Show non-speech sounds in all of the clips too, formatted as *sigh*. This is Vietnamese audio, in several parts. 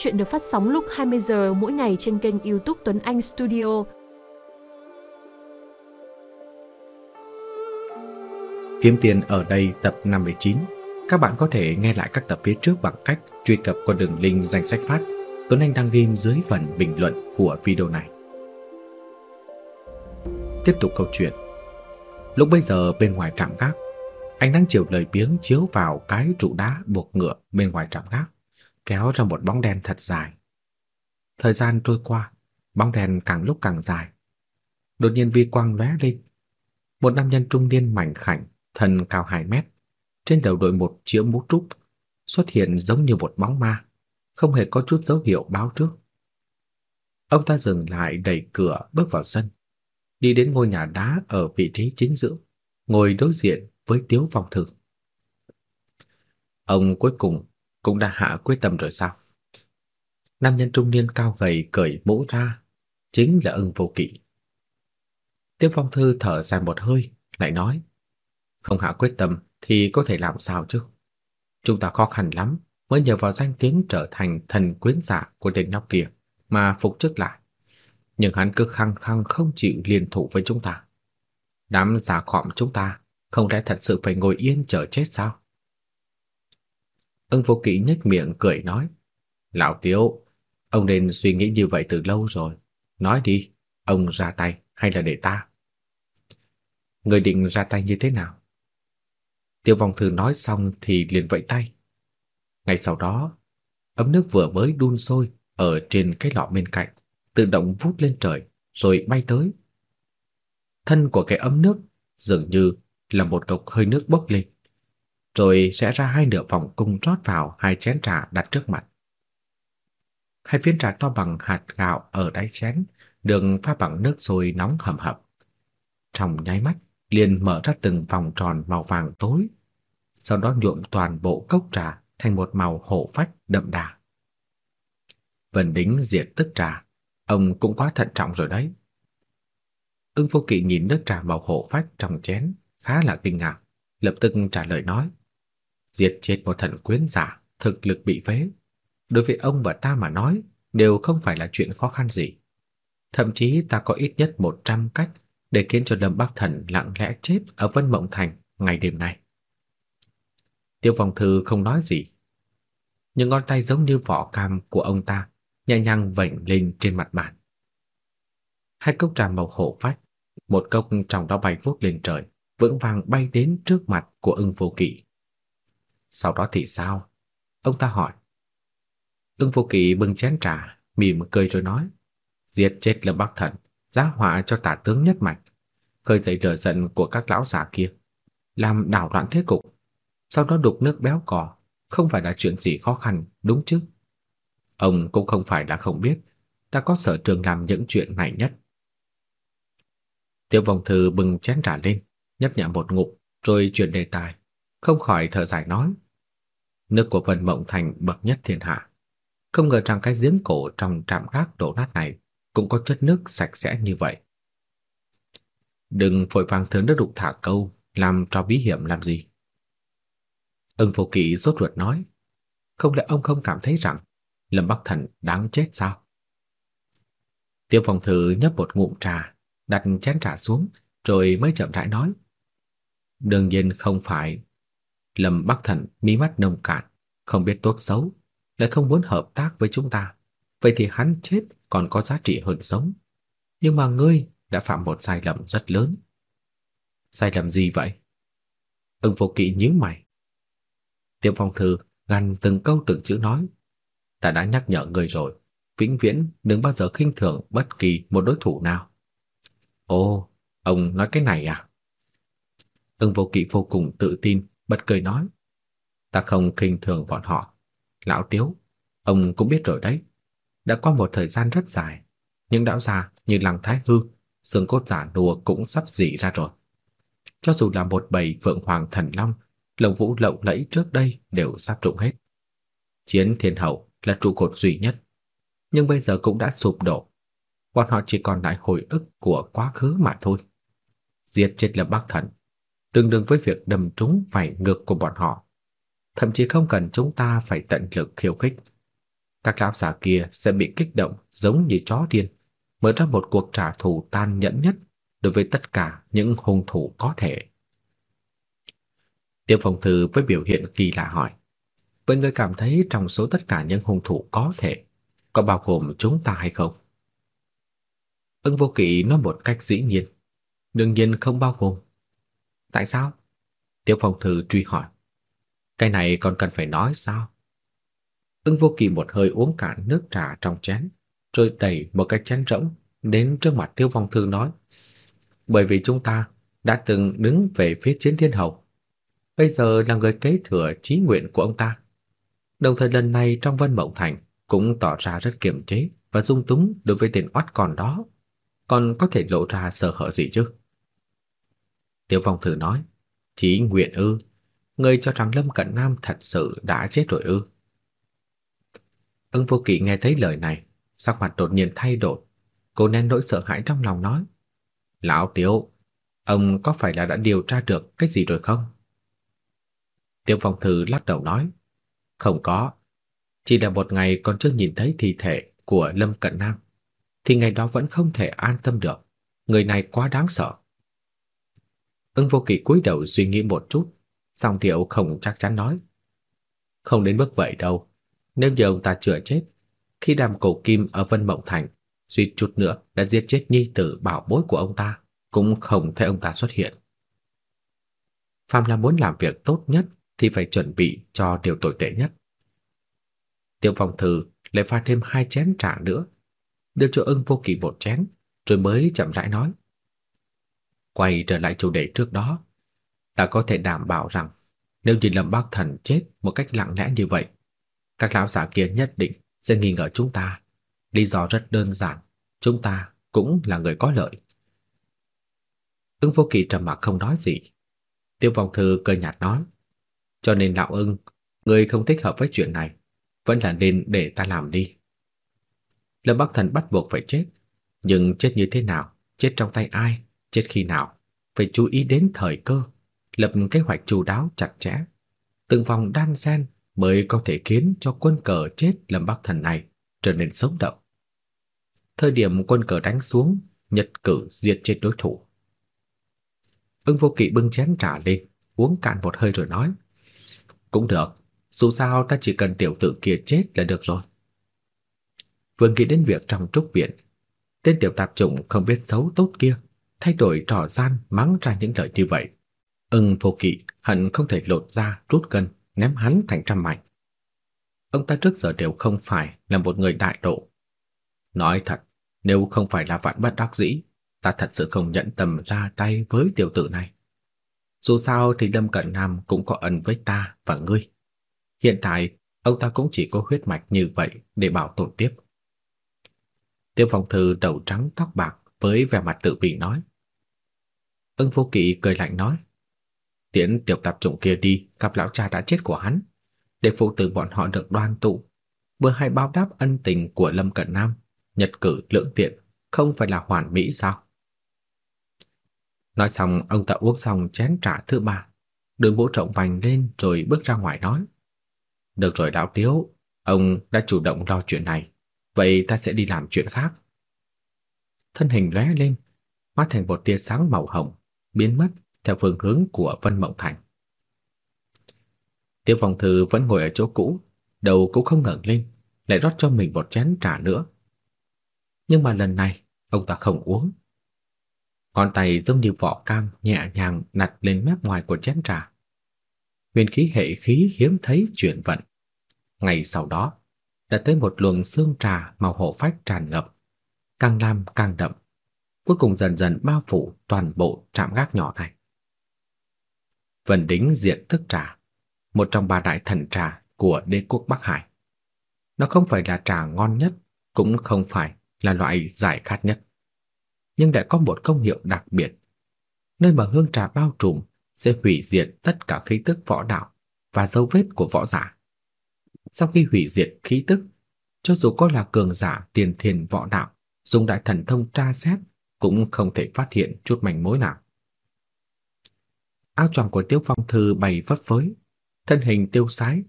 Chuyện được phát sóng lúc 20 giờ mỗi ngày trên kênh YouTube Tuấn Anh Studio. Kiếm tiền ở đây tập 59. Các bạn có thể nghe lại các tập phía trước bằng cách truy cập qua đường link danh sách phát Tuấn Anh đăng ghim dưới phần bình luận của video này. Tiếp tục câu chuyện. Lúc bây giờ bên ngoài trạm gác, ánh nắng chiều lời biếng chiếu vào cái trụ đá buộc ngựa bên ngoài trạm gác, kéo ra một bóng đen thật dài. Thời gian trôi qua, bóng đen càng lúc càng dài. Đột nhiên vi quang lóe lên. Một nam nhân trung niên mảnh khảnh, thân cao 2 mét, trên đầu đội một chiếc mũ trúc, xuất hiện giống như một bóng ma, không hề có chút dấu hiệu báo trước. Ông ta dừng lại đẩy cửa bước vào sân, đi đến ngôi nhà đá ở vị trí chính giữa, ngồi đối diện với Tiếu Phong Thư. Ông cuối cùng cũng đã hạ quyết tâm rồi sao? Nam nhân trung niên cao gầy cởi mũ ra, chính là ưng vô kỵ. Tiếu Phong Thư thở dài một hơi, lại nói, không hạ quyết tâm thì có thể làm sao chứ? Chúng ta khó khăn lắm mới nhờ vào danh tiếng trở thành thần quyến giả của tên nhóc kia mà phục chức lại. Nhưng hắn cứ khăng khăng không chịu liên thủ với chúng ta. Đám giả khọm chúng ta không lẽ thật sự phải ngồi yên chờ chết sao? Ưng vô kỵ nhếch miệng cười nói, Lão Tiếu, ông nên suy nghĩ như vậy từ lâu rồi. Nói đi, ông ra tay hay là để ta? Người định ra tay như thế nào? Tiêu vong thư nói xong thì liền vẫy tay. Ngay sau đó, ấm nước vừa mới đun sôi ở trên cái lọ bên cạnh, tự động vút lên trời rồi bay tới. Thân của cái ấm nước dường như là một cục hơi nước bốc lên, rồi sẽ ra hai nửa vòng cung rót vào hai chén trà đặt trước mặt. Hai viên trà to bằng hạt gạo ở đáy chén được pha bằng nước sôi nóng hầm hập. Trong nháy mắt, liền mở ra từng vòng tròn màu vàng tối, sau đó nhuộm toàn bộ cốc trà thành một màu hổ phách đậm đà. Vân Đính diệt tức trà, ông cũng quá thận trọng rồi đấy. Ưng Vô Kỵ nhìn nước trà màu hổ phách trong chén, khá là kinh ngạc, lập tức trả lời nói: "Diệt chết một thần quyến giả, thực lực bị phế, đối với ông và ta mà nói, đều không phải là chuyện khó khăn gì. Thậm chí ta có ít nhất 100 cách để khiến cho Lâm Bắc Thần lặng lẽ chết ở Vân Mộng Thành ngày đêm nay." Tiêu Phong Thư không nói gì. Những ngón tay giống như vỏ cam của ông ta nhẹ nhàng vểnh lên trên mặt bàn. Hai cốc trà màu hổ phách, một cốc trong đó bay vút lên trời, vững vàng bay đến trước mặt của Ưng Vô Kỵ. Sau đó thì sao? Ông ta hỏi. Ưng Vô Kỵ bưng chén trà, mỉm cười rồi nói: "Giết chết Lâm Bắc Thần, giá họa cho tả tướng nhất mạch, khơi dậy lửa giận của các lão già kia, làm đảo loạn thế cục, sau đó đục nước béo cò, không phải là chuyện gì khó khăn, đúng chứ? Ông cũng không phải là không biết, ta có sở trường làm những chuyện này nhất. Tiêu Vong Thư bưng chén trà lên, nhấp nhả một ngụm, rồi chuyển đề tài, không khỏi thở dài nói: "Nước của Vân Mộng Thành bậc nhất thiên hạ, không ngờ rằng cái giếng cổ trong trạm gác đổ nát này cũng có chất nước sạch sẽ như vậy." Đừng vội vàng thớ nước đục thả câu, làm cho bí hiểm làm gì. Ưng Phổ Kỵ rốt ruột nói, không lẽ ông không cảm thấy rằng Lâm Bắc Thần đáng chết sao? Tiêu Phong Thư nhấp một ngụm trà, đặt chén trà xuống, rồi mới chậm rãi nói. Đương nhiên không phải. Lâm Bắc Thần mí mắt nông cạn, không biết tốt xấu, lại không muốn hợp tác với chúng ta. Vậy thì hắn chết còn có giá trị hơn sống. Nhưng mà ngươi đã phạm một sai lầm rất lớn. Sai lầm gì vậy? Ưng Vô Kỵ nhíu mày. Tiêm Phong Thư gằn từng câu từng chữ nói, ta đã nhắc nhở người rồi, vĩnh viễn đừng bao giờ khinh thường bất kỳ một đối thủ nào. Ồ, ông nói cái này à? Ưng Vô Kỵ vô cùng tự tin, bật cười nói, ta không khinh thường bọn họ. Lão Tiếu, ông cũng biết rồi đấy, đã qua một thời gian rất dài, những đạo già như Lăng Thái Hư, xương cốt giả nùa cũng sắp dị ra rồi. Cho dù là một bầy phượng hoàng thần long lồng vũ lộng lẫy trước đây đều sắp rụng hết. Chiến thiên hậu là trụ cột duy nhất, nhưng bây giờ cũng đã sụp đổ. Bọn họ chỉ còn lại hồi ức của quá khứ mà thôi. diệt chết là Bắc Thần, tương đương với việc đâm trúng phải ngực của bọn họ. Thậm chí không cần chúng ta phải tận lực khiêu khích. các lão giả kia sẽ bị kích động giống như chó điên, mở ra một cuộc trả thù tàn nhẫn nhất đối với tất cả những hung thủ có thể. Tiêu Phong Thư với biểu hiện kỳ lạ hỏi: "Vậy người cảm thấy trong số tất cả những hung thủ có thể có bao gồm chúng ta hay không?" Ưng Vô Kỵ nói một cách dĩ nhiên: "Đương nhiên không bao gồm." "Tại sao?" Tiêu Phong Thư truy hỏi. "Cái này còn cần phải nói sao?" Ưng Vô Kỵ một hơi uống cạn nước trà trong chén, rồi đẩy một cái chén rỗng đến trước mặt Tiêu Phong Thư nói: "Bởi vì chúng ta đã từng đứng về phía Chiến Thiên Hầu, bây giờ là người kế thừa chí nguyện của ông ta. Đồng thời lần này trong Vân Mộng Thành cũng tỏ ra rất kiềm chế và dung túng đối với tên oát còn đó, còn có thể lộ ra sở hở gì chứ?" Tiêu Phong thử nói: "Chí nguyện ư? Người cho rằng Lâm Cận Nam thật sự đã chết rồi ư?" Ưng Vô Kỵ nghe thấy lời này, sắc mặt đột nhiên thay đổi, cô nén nỗi sợ hãi trong lòng nói: "Lão Tiêu, ông có phải là đã điều tra được cái gì rồi không?" Tiêu Phong thử lắc đầu nói: "Không có, chỉ là một ngày còn chưa nhìn thấy thi thể của Lâm Cận Nam, thì ngày đó vẫn không thể an tâm được, người này quá đáng sợ." Ứng Vô Kỵ cúi đầu suy nghĩ một chút, song điệu không chắc chắn nói: "Không đến mức vậy đâu, nếu giờ ông ta chưa chết, khi đàm cổ kim ở Vân Mộng Thành, suýt chút nữa đã giết chết nhi tử bảo bối của ông ta, cũng không thấy ông ta xuất hiện. Phạm là muốn làm việc tốt nhất thì phải chuẩn bị cho điều tồi tệ nhất. Tiêu Phong Thư lại pha thêm hai chén trà nữa, đưa cho ưng vô kỵ một chén, rồi mới chậm rãi nói. Quay trở lại chủ đề trước đó, ta có thể đảm bảo rằng nếu như Lâm Bắc Thần chết một cách lặng lẽ như vậy, các lão giả kia nhất định sẽ nghi ngờ chúng ta. Lý do rất đơn giản, chúng ta cũng là người có lợi. Ưng Vô Kỳ trầm mặc không nói gì. Tiêu Vong Thư cười nhạt nói, cho nên lão Ưng, người không thích hợp với chuyện này, vẫn là nên để ta làm đi. Lâm Bắc Thần bắt buộc phải chết, nhưng chết như thế nào, chết trong tay ai, chết khi nào, phải chú ý đến thời cơ, lập kế hoạch chu đáo chặt chẽ, từng vòng đan xen mới có thể khiến cho quân cờ chết Lâm Bắc Thần này trở nên sống động. Thời điểm quân cờ đánh xuống, nhật cử diệt chết đối thủ. Ưng Vô Kỵ bưng chén trà lên, uống cạn một hơi rồi nói: "Cũng được, dù sao ta chỉ cần tiểu tử kia chết là được rồi." Vừa nghĩ đến việc trong trúc viện, tên tiểu tạp chủng không biết xấu tốt kia thay đổi trò gian mắng ra những lời như vậy. Ưng Phổ Kỵ hận không thể lột ra rút cân ném hắn thành trăm mảnh. Ông ta trước giờ đều không phải là một người đại độ. Nói thật, nếu không phải là vạn bất đắc dĩ, ta thật sự không nhận tâm ra tay với tiểu tử này. Dù sao thì Lâm Cận Nam cũng có ân với ta và ngươi. Hiện tại, ông ta cũng chỉ có huyết mạch như vậy để bảo tồn tiếp. Tiêu Phong Thư đầu trắng tóc bạc với vẻ mặt tự bị nói. Ưng Vô Kỵ cười lạnh nói: Tiễn tiểu tạp chủng kia đi gặp lão cha đã chết của hắn, để phụ tử bọn họ được đoan tụ, vừa hay báo đáp ân tình của Lâm Cận Nam, nhật cử lưỡng tiện, không phải là hoàn mỹ sao? Nói xong, ông ta uống xong chén trà thứ ba, đưa mũ trọng vành lên rồi bước ra ngoài nói: "Được rồi lão Tiếu, ông đã chủ động lo chuyện này, vậy ta sẽ đi làm chuyện khác." Thân hình lóe lên, hóa thành một tia sáng màu hồng, biến mất theo phương hướng của Vân Mộng Thành. Tiêu Phong Thư vẫn ngồi ở chỗ cũ, đầu cũng không ngẩng lên, lại rót cho mình một chén trà nữa. Nhưng mà lần này, ông ta không uống. Ngón tay giống như vỏ cam nhẹ nhàng đặt lên mép ngoài của chén trà. Huyền khí hệ khí hiếm thấy chuyển vận. Ngày sau đó, đã tới một luồng xương trà màu hổ phách tràn ngập, càng làm càng đậm, cuối cùng dần dần bao phủ toàn bộ trạm gác nhỏ này. Vân Đính diện thức trà, một trong ba đại thần trà của đế quốc Bắc Hải. Nó không phải là trà ngon nhất, cũng không phải là loại giải khát nhất, nhưng lại có một công hiệu đặc biệt. Nơi mà hương trà bao trùm sẽ hủy diệt tất cả khí tức võ đạo và dấu vết của võ giả. Sau khi hủy diệt khí tức, cho dù có là cường giả tiền thiền võ đạo, dùng đại thần thông tra xét cũng không thể phát hiện chút manh mối nào. Áo choàng của Tiêu Phong Thư bay phấp phới, thân hình tiêu sái,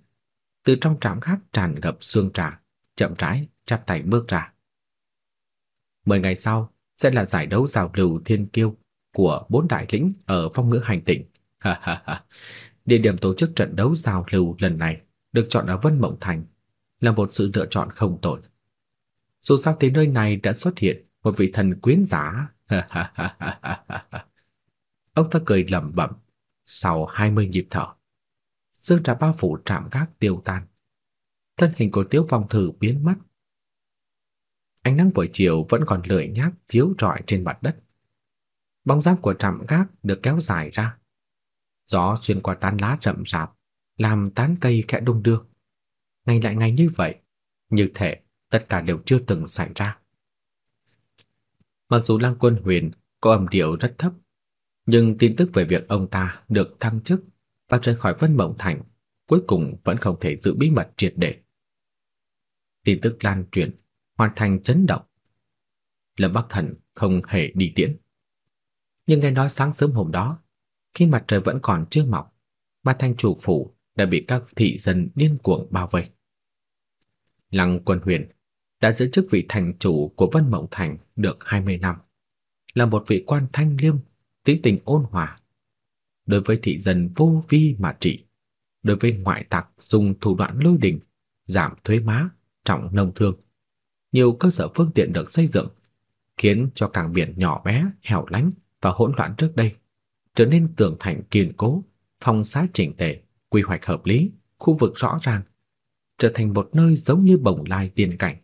từ trong trạm khác tràn ngập xương trà, chậm rãi chắp tay bước ra. Mười ngày sau sẽ là giải đấu giao lưu thiên kiêu của bốn đại lĩnh ở phong ngữ hành tỉnh. *laughs* Ha ha ha. Địa điểm tổ chức trận đấu giao lưu lần này được chọn ở Vân Mộng Thành là một sự lựa chọn không tồi. Dù sao thì nơi này đã xuất hiện một vị thần quyến giả. *laughs* Ông ta cười lẩm bẩm sau 20 nhịp thở. Dương trà bao phủ trạm gác tiêu tan. Thân hình của Tiếu Phong Thử biến mất. Ánh nắng buổi chiều vẫn còn lười nhác chiếu rọi trên mặt đất. Bóng dáng của trạm gác được kéo dài ra. Gió xuyên qua tán lá rậm rạp, làm tán cây khẽ đung đưa. Ngày lại ngày như vậy, như thể tất cả đều chưa từng xảy ra. Mặc dù Lăng Quân Huyền có âm điệu rất thấp, nhưng tin tức về việc ông ta được thăng chức và rời khỏi Vân Mộng Thành cuối cùng vẫn không thể giữ bí mật triệt để. Tin tức lan truyền, hoàn thành chấn động. Lâm Bắc Thần không hề đi tiễn. Nhưng nghe nói sáng sớm hôm đó, khi mặt trời vẫn còn chưa mọc, mà thành chủ phủ đã bị các thị dân điên cuồng bao vây. Lăng Quân Huyền đã giữ chức vị thành chủ của Vân Mộng Thành được 20 năm, là một vị quan thanh liêm, tính tình ôn hòa. Đối với thị dân vô vi mà trị, đối với ngoại tặc dùng thủ đoạn lôi đình, giảm thuế má, trọng nông thương. Nhiều cơ sở phương tiện được xây dựng, khiến cho cảng biển nhỏ bé, hẻo lánh và hỗn loạn trước đây trở nên tường thành kiên cố, phong xá chỉnh tề, quy hoạch hợp lý, khu vực rõ ràng, trở thành một nơi giống như bồng lai tiên cảnh.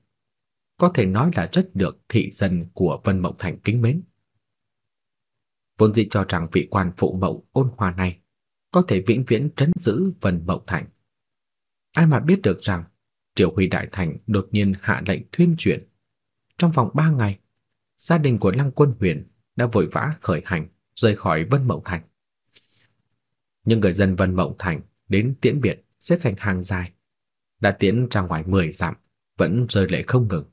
Có thể nói là rất được thị dân của Vân Mộng Thành kính mến. Vốn dĩ cho rằng vị quan phụ mẫu ôn hòa này có thể vĩnh viễn trấn giữ Vân Mộng Thành. Ai mà biết được rằng Triều Huy Đại Thành đột nhiên hạ lệnh thuyên chuyển. Trong vòng 3 ngày, gia đình của Lăng Quân Huyền đã vội vã khởi hành rời khỏi Vân Mộng Thành. Những người dân Vân Mộng Thành đến tiễn biệt xếp thành hàng dài, đã tiễn ra ngoài 10 dặm, vẫn rơi lệ không ngừng.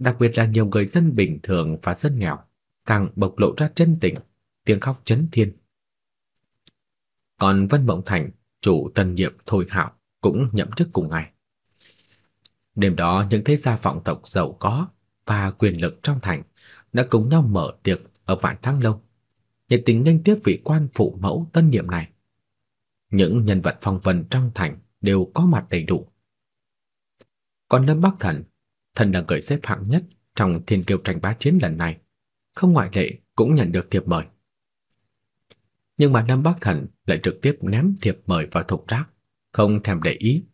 Đặc biệt là nhiều người dân bình thường và dân nghèo càng bộc lộ ra chân tình, tiếng khóc chấn thiên. Còn Vân Mộng Thành, chủ tân nhiệm Thôi Hạo cũng nhậm chức cùng ngày. Đêm đó những thế gia vọng tộc giàu có và quyền lực trong thành đã cùng nhau mở tiệc ở Vạn Thăng Lâu nhiệt tình nghênh tiếp vị quan phụ mẫu tân nhiệm này. Những nhân vật phong vân trong thành đều có mặt đầy đủ. Còn Lâm Bắc Thần, thần là người xếp hạng nhất trong thiên kiêu tranh bá chiến lần này, không ngoại lệ cũng nhận được thiệp mời. Nhưng mà nam Bắc Thần lại trực tiếp ném thiệp mời vào thùng rác, không thèm để ý.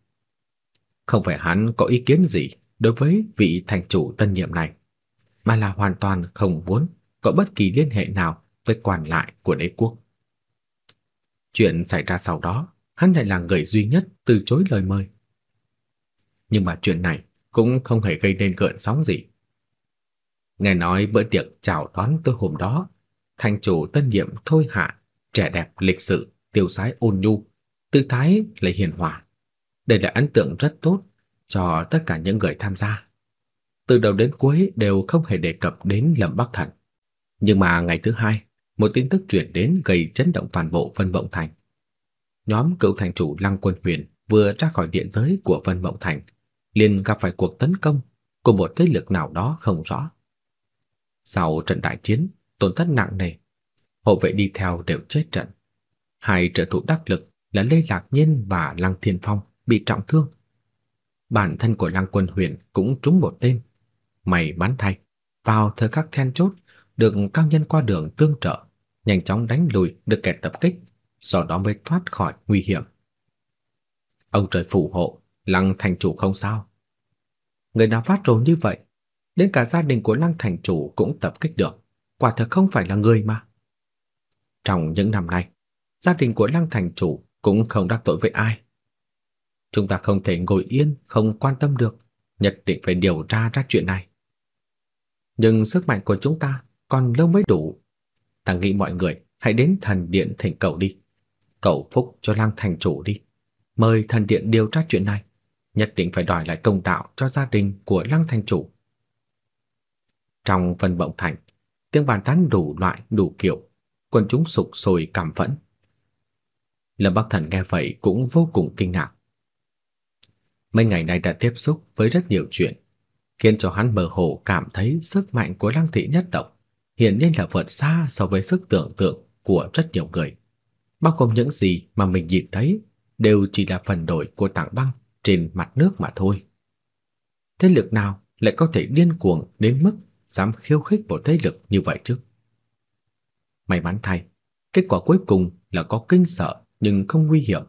Không phải hắn có ý kiến gì đối với vị thành chủ tân nhiệm này, mà là hoàn toàn không muốn có bất kỳ liên hệ nào với quan lại của đế quốc. Chuyện xảy ra sau đó, hắn lại là người duy nhất từ chối lời mời. Nhưng mà chuyện này cũng không hề gây nên gợn sóng gì. Nghe nói bữa tiệc chào đón tôi hôm đó, thành chủ tân nhiệm Thôi Hạ, trẻ đẹp lịch sự, tiêu sái ôn nhu, tư thái lại hiền hòa. Đây là ấn tượng rất tốt cho tất cả những người tham gia. Từ đầu đến cuối đều không hề đề cập đến Lâm Bắc Thần. Nhưng mà ngày thứ hai, một tin tức truyền đến gây chấn động toàn bộ Vân Mộng Thành. Nhóm cựu thành chủ Lăng Quân Huyền vừa ra khỏi địa giới của Vân Mộng Thành, liền gặp phải cuộc tấn công của một thế lực nào đó không rõ. Sau trận đại chiến, tổn thất nặng nề, hộ vệ đi theo đều chết trận. Hai trợ thủ đắc lực là Lê Lạc Nhiên và Lăng Thiên Phong bị trọng thương. Bản thân của Lăng Quân Huyền cũng trúng một tên. May mắn thay, vào thời khắc then chốt, được cao nhân qua đường tương trợ, nhanh chóng đánh lùi được kẻ tập kích, sau đó mới thoát khỏi nguy hiểm. Ông trời phù hộ, Lăng thành chủ không sao. Người nào phát rồ như vậy, đến cả gia đình của Lăng thành chủ cũng tập kích được, quả thật không phải là người mà. Trong những năm nay, gia đình của Lăng thành chủ cũng không đắc tội với ai. Chúng ta không thể ngồi yên không quan tâm được, nhất định phải điều tra ra chuyện này. Nhưng sức mạnh của chúng ta còn lâu mới đủ. Ta nghĩ mọi người hãy đến thần điện thỉnh cầu đi. Cầu phúc cho Lăng thành chủ đi. Mời thần điện điều tra chuyện này, nhất định phải đòi lại công đạo cho gia đình của Lăng thành chủ. Trong phần bộng thành, tiếng bàn tán đủ loại đủ kiểu, quần chúng sục sôi cảm phẫn. Lâm Bắc Thần nghe vậy cũng vô cùng kinh ngạc. Mấy ngày nay đã tiếp xúc với rất nhiều chuyện, khiến cho hắn mơ hồ cảm thấy sức mạnh của Lăng thị nhất tộc hiển nhiên là vượt xa so với sức tưởng tượng của rất nhiều người. Bao gồm những gì mà mình nhìn thấy đều chỉ là phần đổi của tảng băng trên mặt nước mà thôi. Thế lực nào lại có thể điên cuồng đến mức dám khiêu khích một thế lực như vậy chứ? May mắn thay, kết quả cuối cùng là có kinh sợ nhưng không nguy hiểm.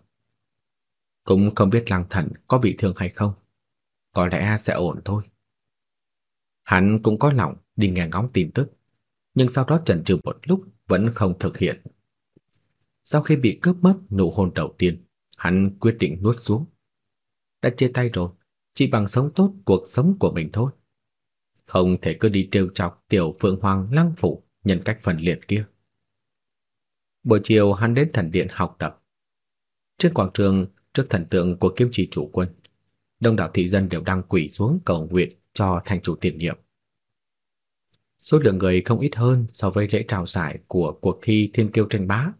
Cũng không biết Lăng Thần có bị thương hay không. Có lẽ sẽ ổn thôi. Hắn cũng có lòng đi nghe ngóng tin tức, nhưng sau đó chần chừ một lúc vẫn không thực hiện. Sau khi bị cướp mất nụ hôn đầu tiên, hắn quyết định nuốt xuống. Đã chia tay rồi, chỉ bằng sống tốt cuộc sống của mình thôi. Không thể cứ đi trêu chọc tiểu Phượng Hoàng Lăng phủ nhân cách phần liệt kia. Buổi chiều hắn đến thần điện học tập. Trên quảng trường trước thần tượng của kiếm chỉ chủ quân, đông đảo thị dân đều đang quỳ xuống cầu nguyện cho thành chủ tiền nhiệm. Số lượng người không ít hơn so với lễ trao giải của cuộc thi thiên kiêu tranh bá.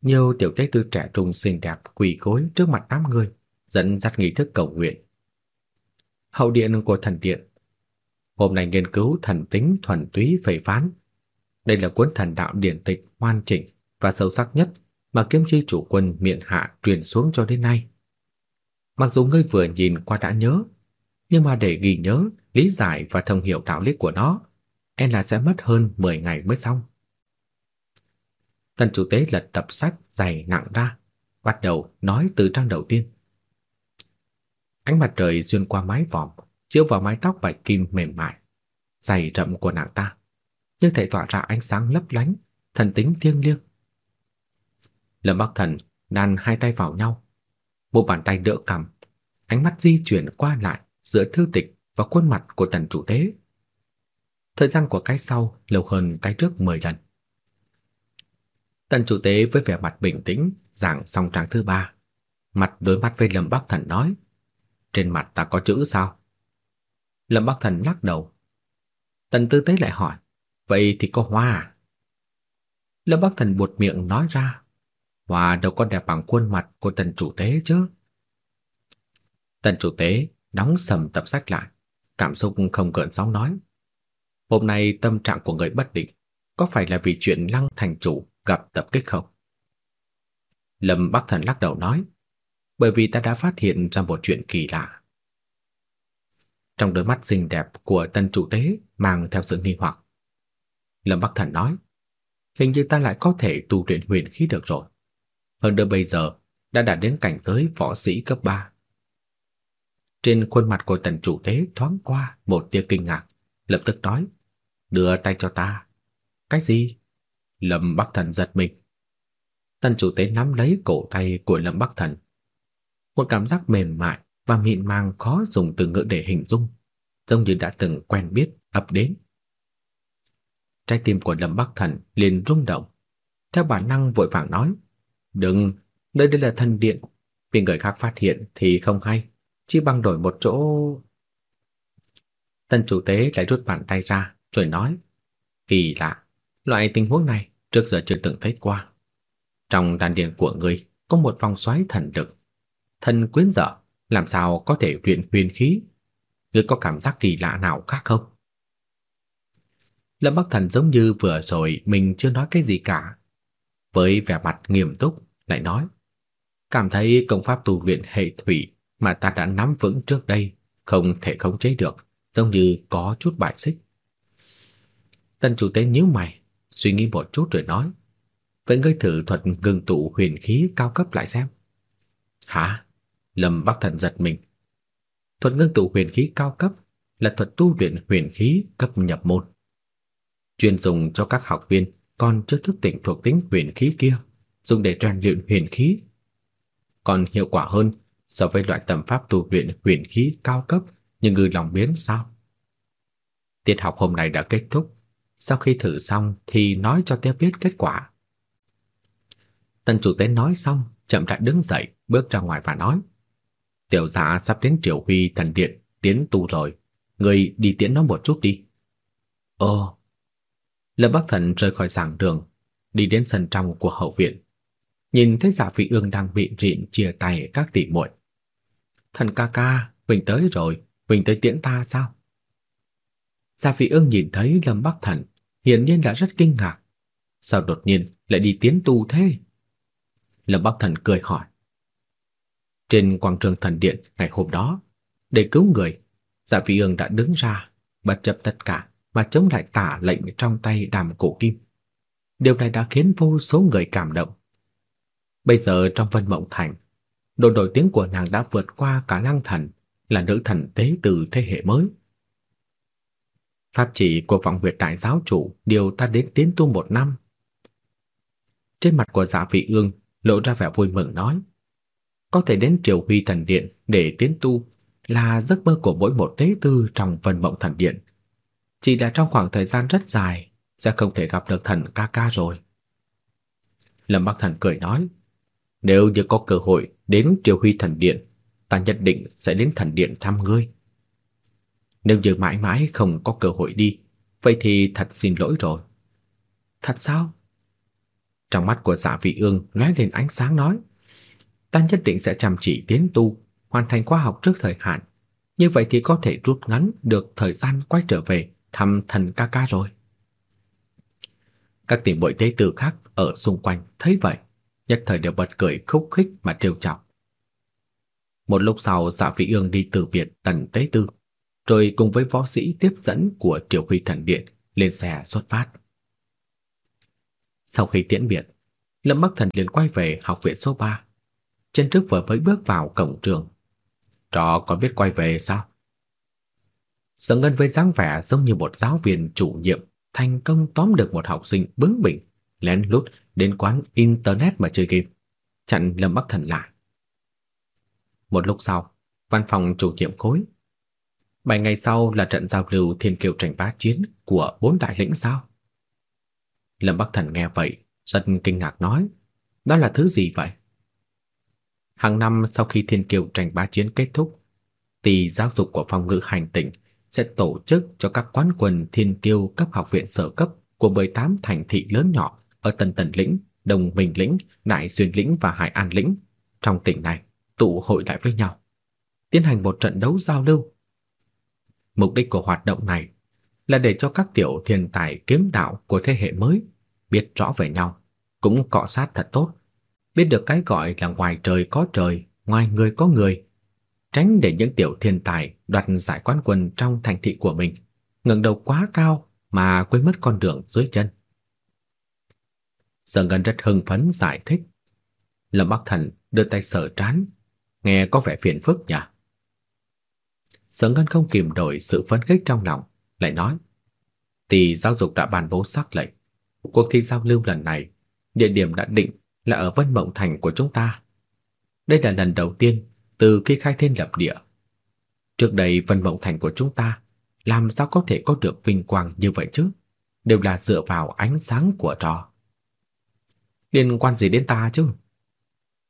Nhiều tiểu tế tư trẻ trung xinh đẹp quỳ gối trước mặt đám người, dẫn dắt nghi thức cầu nguyện. Hậu điện của thần điện hôm nay nghiên cứu thần tính thuần túy phẩy phán. Đây là cuốn thần đạo điển tịch hoàn chỉnh và sâu sắc nhất mà kiếm chi chủ quân miện hạ truyền xuống cho đến nay. Mặc dù ngươi vừa nhìn qua đã nhớ, nhưng mà để ghi nhớ, lý giải và thông hiểu đạo lý của nó, e là sẽ mất hơn 10 ngày mới xong. Tần chủ tế lật tập sách dày nặng ra, bắt đầu nói từ trang đầu tiên. Ánh mặt trời xuyên qua mái vòm, chiếu vào mái tóc bạch kim mềm mại, dày rậm của nàng ta, như thể tỏa ra ánh sáng lấp lánh, thần tính thiêng liêng. Lâm Bắc Thần đan hai tay vào nhau, một bàn tay đỡ cầm, ánh mắt di chuyển qua lại giữa thư tịch và khuôn mặt của tần chủ tế. Thời gian của cái sau lâu hơn cái trước 10 lần. Tần chủ tế với vẻ mặt bình tĩnh giảng xong trang thứ ba, mặt đối mặt với Lâm Bắc Thần nói: "Trên mặt ta có chữ sao?" Lâm Bắc Thần lắc đầu. Tần Tư Tế lại hỏi: "Vậy thì có hoa à?" Lâm Bắc Thần buột miệng nói ra: "Hoa đâu có đẹp bằng khuôn mặt của Tần chủ tế chứ." Tần chủ tế đóng sầm tập sách lại, cảm xúc không gợn sóng nói: "Hôm nay tâm trạng của người bất định, có phải là vì chuyện Lăng thành chủ gặp tập kích không?" Lâm Bắc Thần lắc đầu nói: "Bởi vì ta đã phát hiện ra một chuyện kỳ lạ." Trong đôi mắt xinh đẹp của tân chủ tế mang theo sự nghi hoặc. Lâm Bắc Thần nói: "Hình như ta lại có thể tu luyện huyền khí được rồi. Hơn nữa bây giờ đã đạt đến cảnh giới võ sĩ cấp 3." Trên khuôn mặt của tần chủ tế thoáng qua một tia kinh ngạc, lập tức nói: "Đưa tay cho ta." "Cái gì?" Lâm Bắc Thần giật mình. Tần chủ tế nắm lấy cổ tay của Lâm Bắc Thần. Một cảm giác mềm mại và mịn màng khó dùng từ ngữ để hình dung, giống như đã từng quen biết ập đến. Trái tim của Lâm Bắc Thần liền rung động, theo bản năng vội vàng nói: "Đừng, nơi đây là thần điện, bị người khác phát hiện thì không hay, chỉ bằng đổi một chỗ." Tân chủ tế lại rút bàn tay ra, rồi nói: "Kỳ lạ, loại tình huống này trước giờ chưa từng thấy qua. Trong đan điền của ngươi có một vòng xoáy thần lực, thần quyến dở, làm sao có thể luyện huyền khí? Ngươi có cảm giác kỳ lạ nào khác không?" Lâm Bắc Thần giống như vừa rồi mình chưa nói cái gì cả, với vẻ mặt nghiêm túc lại nói: "Cảm thấy công pháp tu luyện hệ thủy mà ta đã nắm vững trước đây không thể khống chế được, giống như có chút bại xích." Tần chủ tế nhíu mày, suy nghĩ một chút rồi nói: "Vậy ngươi thử thuật ngưng tụ huyền khí cao cấp lại xem." "Hả?" Lâm Bắc Thần giật mình. Thuật ngưng tụ huyền khí cao cấp là thuật tu luyện huyền khí cấp nhập môn, chuyên dùng cho các học viên còn chưa thức tỉnh thuộc tính huyền khí kia, dùng để rèn luyện huyền khí. Còn hiệu quả hơn so với loại tầm pháp tu luyện huyền khí cao cấp như ngư lòng biến sao? Tiết học hôm nay đã kết thúc, sau khi thử xong thì nói cho tiếp biết kết quả. Tần chủ tế nói xong, chậm rãi đứng dậy, bước ra ngoài và nói: Tiểu giả sắp đến Triều Huy thần điện tiến tu rồi, người đi tiễn nó một chút đi. Ồ. Lâm Bắc Thần rời khỏi giảng đường, đi đến sân trong của hậu viện. Nhìn thấy Giả Phi Ương đang bị rịn chia tay các tỷ muội. Thần ca ca, huynh tới rồi, huynh tới tiễn ta sao? Giả Phi ương nhìn thấy Lâm Bắc Thần, hiển nhiên đã rất kinh ngạc. Sao đột nhiên lại đi tiến tu thế? Lâm Bắc Thần cười hỏi. Trên quảng trường thần điện ngày hôm đó, để cứu người, Dạ Phi Ương đã đứng ra, bất chấp tất cả mà chống lại tả lệnh trong tay đàm cổ kim. Điều này đã khiến vô số người cảm động. Bây giờ trong Vân Mộng Thành, độ nổi tiếng của nàng đã vượt qua cả Lăng Thần, là nữ thần tế từ thế hệ mới. Pháp chỉ của vọng huyệt đại giáo chủ điều ta đến tiến tu một năm. Trên mặt của Dạ Vị Ương lộ ra vẻ vui mừng nói: "Có thể đến Triều Huy Thần Điện để tiến tu là giấc mơ của mỗi một tế tư trong Vân Mộng Thần Điện. Chỉ là trong khoảng thời gian rất dài sẽ không thể gặp được thần ca ca rồi." Lâm Bắc Thần cười nói: "Nếu như có cơ hội đến Triều Huy Thần Điện, ta nhất định sẽ đến thần điện thăm ngươi." Nếu như mãi mãi không có cơ hội đi, vậy thì thật xin lỗi rồi. Thật sao? Trong mắt của Dạ Vị Ương lóe lên ánh sáng nói, ta nhất định sẽ chăm chỉ tiến tu, hoàn thành khoa học trước thời hạn. Như vậy thì có thể rút ngắn được thời gian quay trở về thăm thần ca ca rồi. Các tỷ muội tế tử khác ở xung quanh thấy vậy, nhất thời đều bật cười khúc khích mà trêu chọc. Một lúc sau Dạ Phi Ương đi từ biệt Tần Tế Tư, rồi cùng với võ sĩ tiếp dẫn của Triều Huy Thần Điện lên xe xuất phát. Sau khi tiễn biệt, Lâm Bắc Thần liền quay về học viện số 3. Chân trước vừa mới bước vào cổng trường. Trò có biết quay về sao? Sở Ngân với dáng vẻ giống như một giáo viên chủ nhiệm thành công tóm được một học sinh bướng bỉnh, lén lút đến quán internet mà chơi game, chặn Lâm Bắc Thần lại. Một lúc sau, văn phòng chủ nhiệm khối Bảy ngày sau là trận giao lưu thiên kiều tranh bá chiến của bốn đại lĩnh sao? Lâm Bắc Thần nghe vậy, rất kinh ngạc nói, đó là thứ gì vậy? Hàng năm sau khi thiên kiều tranh bá chiến kết thúc, tỷ giáo dục của phòng ngữ hành tỉnh sẽ tổ chức cho các quán quân thiên kiêu cấp học viện sở cấp của 18 thành thị lớn nhỏ ở Tân Tần lĩnh, đồng Bình lĩnh, Đại Xuyên lĩnh và Hải An lĩnh trong tỉnh này tụ hội lại với nhau, tiến hành một trận đấu giao lưu. Mục đích của hoạt động này là để cho các tiểu thiên tài kiếm đạo của thế hệ mới biết rõ về nhau, cũng cọ sát thật tốt, biết được cái gọi là ngoài trời có trời, ngoài người có người, tránh để những tiểu thiên tài đoạt giải quán quân trong thành thị của mình, ngẩng đầu quá cao mà quên mất con đường dưới chân. Sở Ngân rất hưng phấn giải thích. Lâm Bắc Thần đưa tay sờ trán, nghe có vẻ phiền phức nhỉ. Sở Ngân không kìm nổi sự phấn khích trong lòng, lại nói: "Tỷ giáo dục đã bàn bố xác lệnh, cuộc thi giao lưu lần này, địa điểm đã định là ở Vân Mộng Thành của chúng ta. Đây là lần đầu tiên từ khi khai thiên lập địa. Trước đây Vân Mộng Thành của chúng ta làm sao có thể có được vinh quang như vậy chứ? Đều là dựa vào ánh sáng của trò. Liên quan gì đến ta chứ?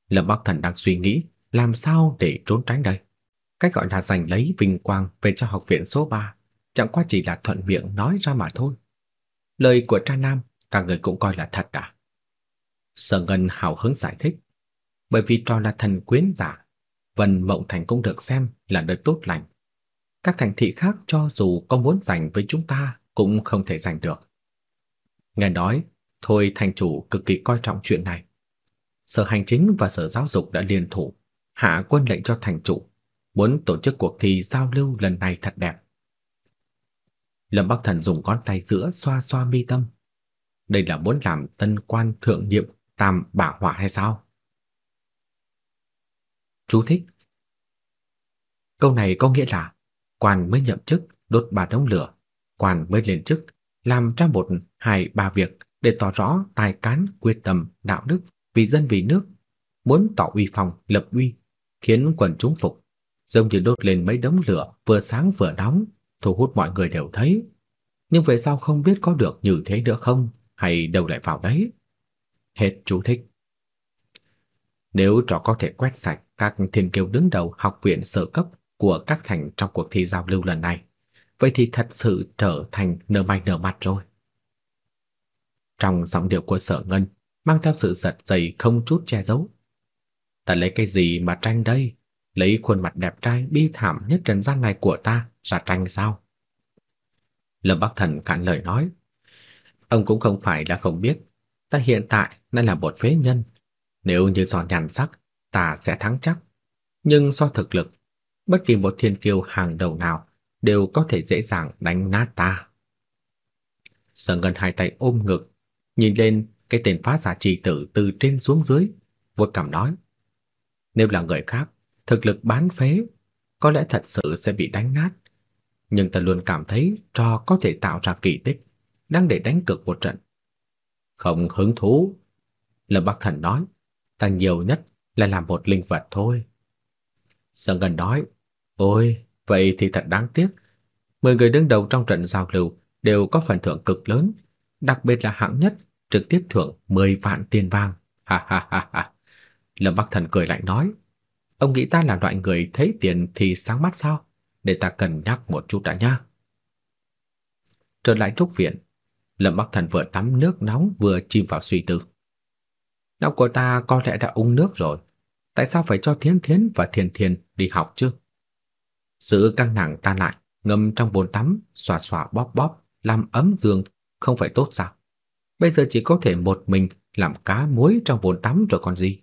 Lâm Bắc Thần đang suy nghĩ làm sao để trốn tránh đây. Cách gọi là giành lấy vinh quang về cho học viện số 3, chẳng qua chỉ là thuận miệng nói ra mà thôi. Lời của Tra Nam, cả người cũng coi là thật à? Sở Ngân hào hứng giải thích, bởi vì trò là thần quyến giả, Vân Mộng Thành cũng được xem là nơi tốt lành. Các thành thị khác cho dù có muốn giành với chúng ta cũng không thể giành được. Nghe nói, thôi thành chủ cực kỳ coi trọng chuyện này. Sở hành chính và sở giáo dục đã liên thủ, hạ quân lệnh cho thành chủ muốn tổ chức cuộc thi giao lưu lần này thật đẹp. Lâm Bắc Thần dùng ngón tay giữa xoa xoa mi tâm. Đây là muốn làm tân quan thượng nhiệm tam bả hỏa hay sao? Chú thích Câu này có nghĩa là quan mới nhậm chức đốt ba đống lửa, quan mới lên chức làm trong một hai ba việc để tỏ rõ tài cán quyết tâm đạo đức vì dân vì nước, muốn tỏ uy phong lập uy, khiến quần chúng phục giống như đốt lên mấy đống lửa vừa sáng vừa nóng, thu hút mọi người đều thấy. Nhưng về sau không biết có được như thế nữa không, hay đâu lại vào đấy. Hết chú thích. Nếu trò có thể quét sạch các thiên kiêu đứng đầu học viện sở cấp của các thành trong cuộc thi giao lưu lần này, vậy thì thật sự trở thành nở mày nở mặt rồi. Trong giọng điệu của Sở Ngân mang theo sự giật dày không chút che giấu. Ta lấy cái gì mà tranh đây? lấy khuôn mặt đẹp trai bi thảm nhất trần gian này của ta ra tranh sao? Lâm Bắc Thần cạn lời nói. Ông cũng không phải là không biết, ta hiện tại đang là một phế nhân. Nếu như so nhàn sắc, ta sẽ thắng chắc. Nhưng so thực lực, bất kỳ một thiên kiêu hàng đầu nào đều có thể dễ dàng đánh nát ta. Sở Ngân hai tay ôm ngực, nhìn lên cái tên phá giả trì tử từ trên xuống dưới, vuốt cằm nói: "Nếu là người khác, thực lực bán phế, có lẽ thật sự sẽ bị đánh nát, nhưng ta luôn cảm thấy trò có thể tạo ra kỳ tích, đang để đánh cược một trận." "Không hứng thú." Lâm Bắc Thần nói, "Ta nhiều nhất là làm một linh vật thôi." Sơn Ngân nói: "Ôi, vậy thì thật đáng tiếc. Mười người đứng đầu trong trận giao lưu đều có phần thưởng cực lớn, đặc biệt là hạng nhất trực tiếp thưởng 10 vạn tiền vàng. *laughs* Ha ha ha ha. Lâm Bắc Thần cười lạnh nói, ông nghĩ ta là loại người thấy tiền thì sáng mắt sao? Để ta cần nhắc một chút đã nha. Trở lại trúc viện, Lâm Bắc Thần vừa tắm nước nóng vừa chìm vào suy tư. Não của ta có lẽ đã uống nước rồi, tại sao phải cho Thiến Thiến và Thiền Thiền đi học chứ? Sự căng thẳng ta lại, ngâm trong bồn tắm, xòa xòa bóp bóp, làm ấm giường, không phải tốt sao? Bây giờ chỉ có thể một mình làm cá muối trong bồn tắm rồi còn gì.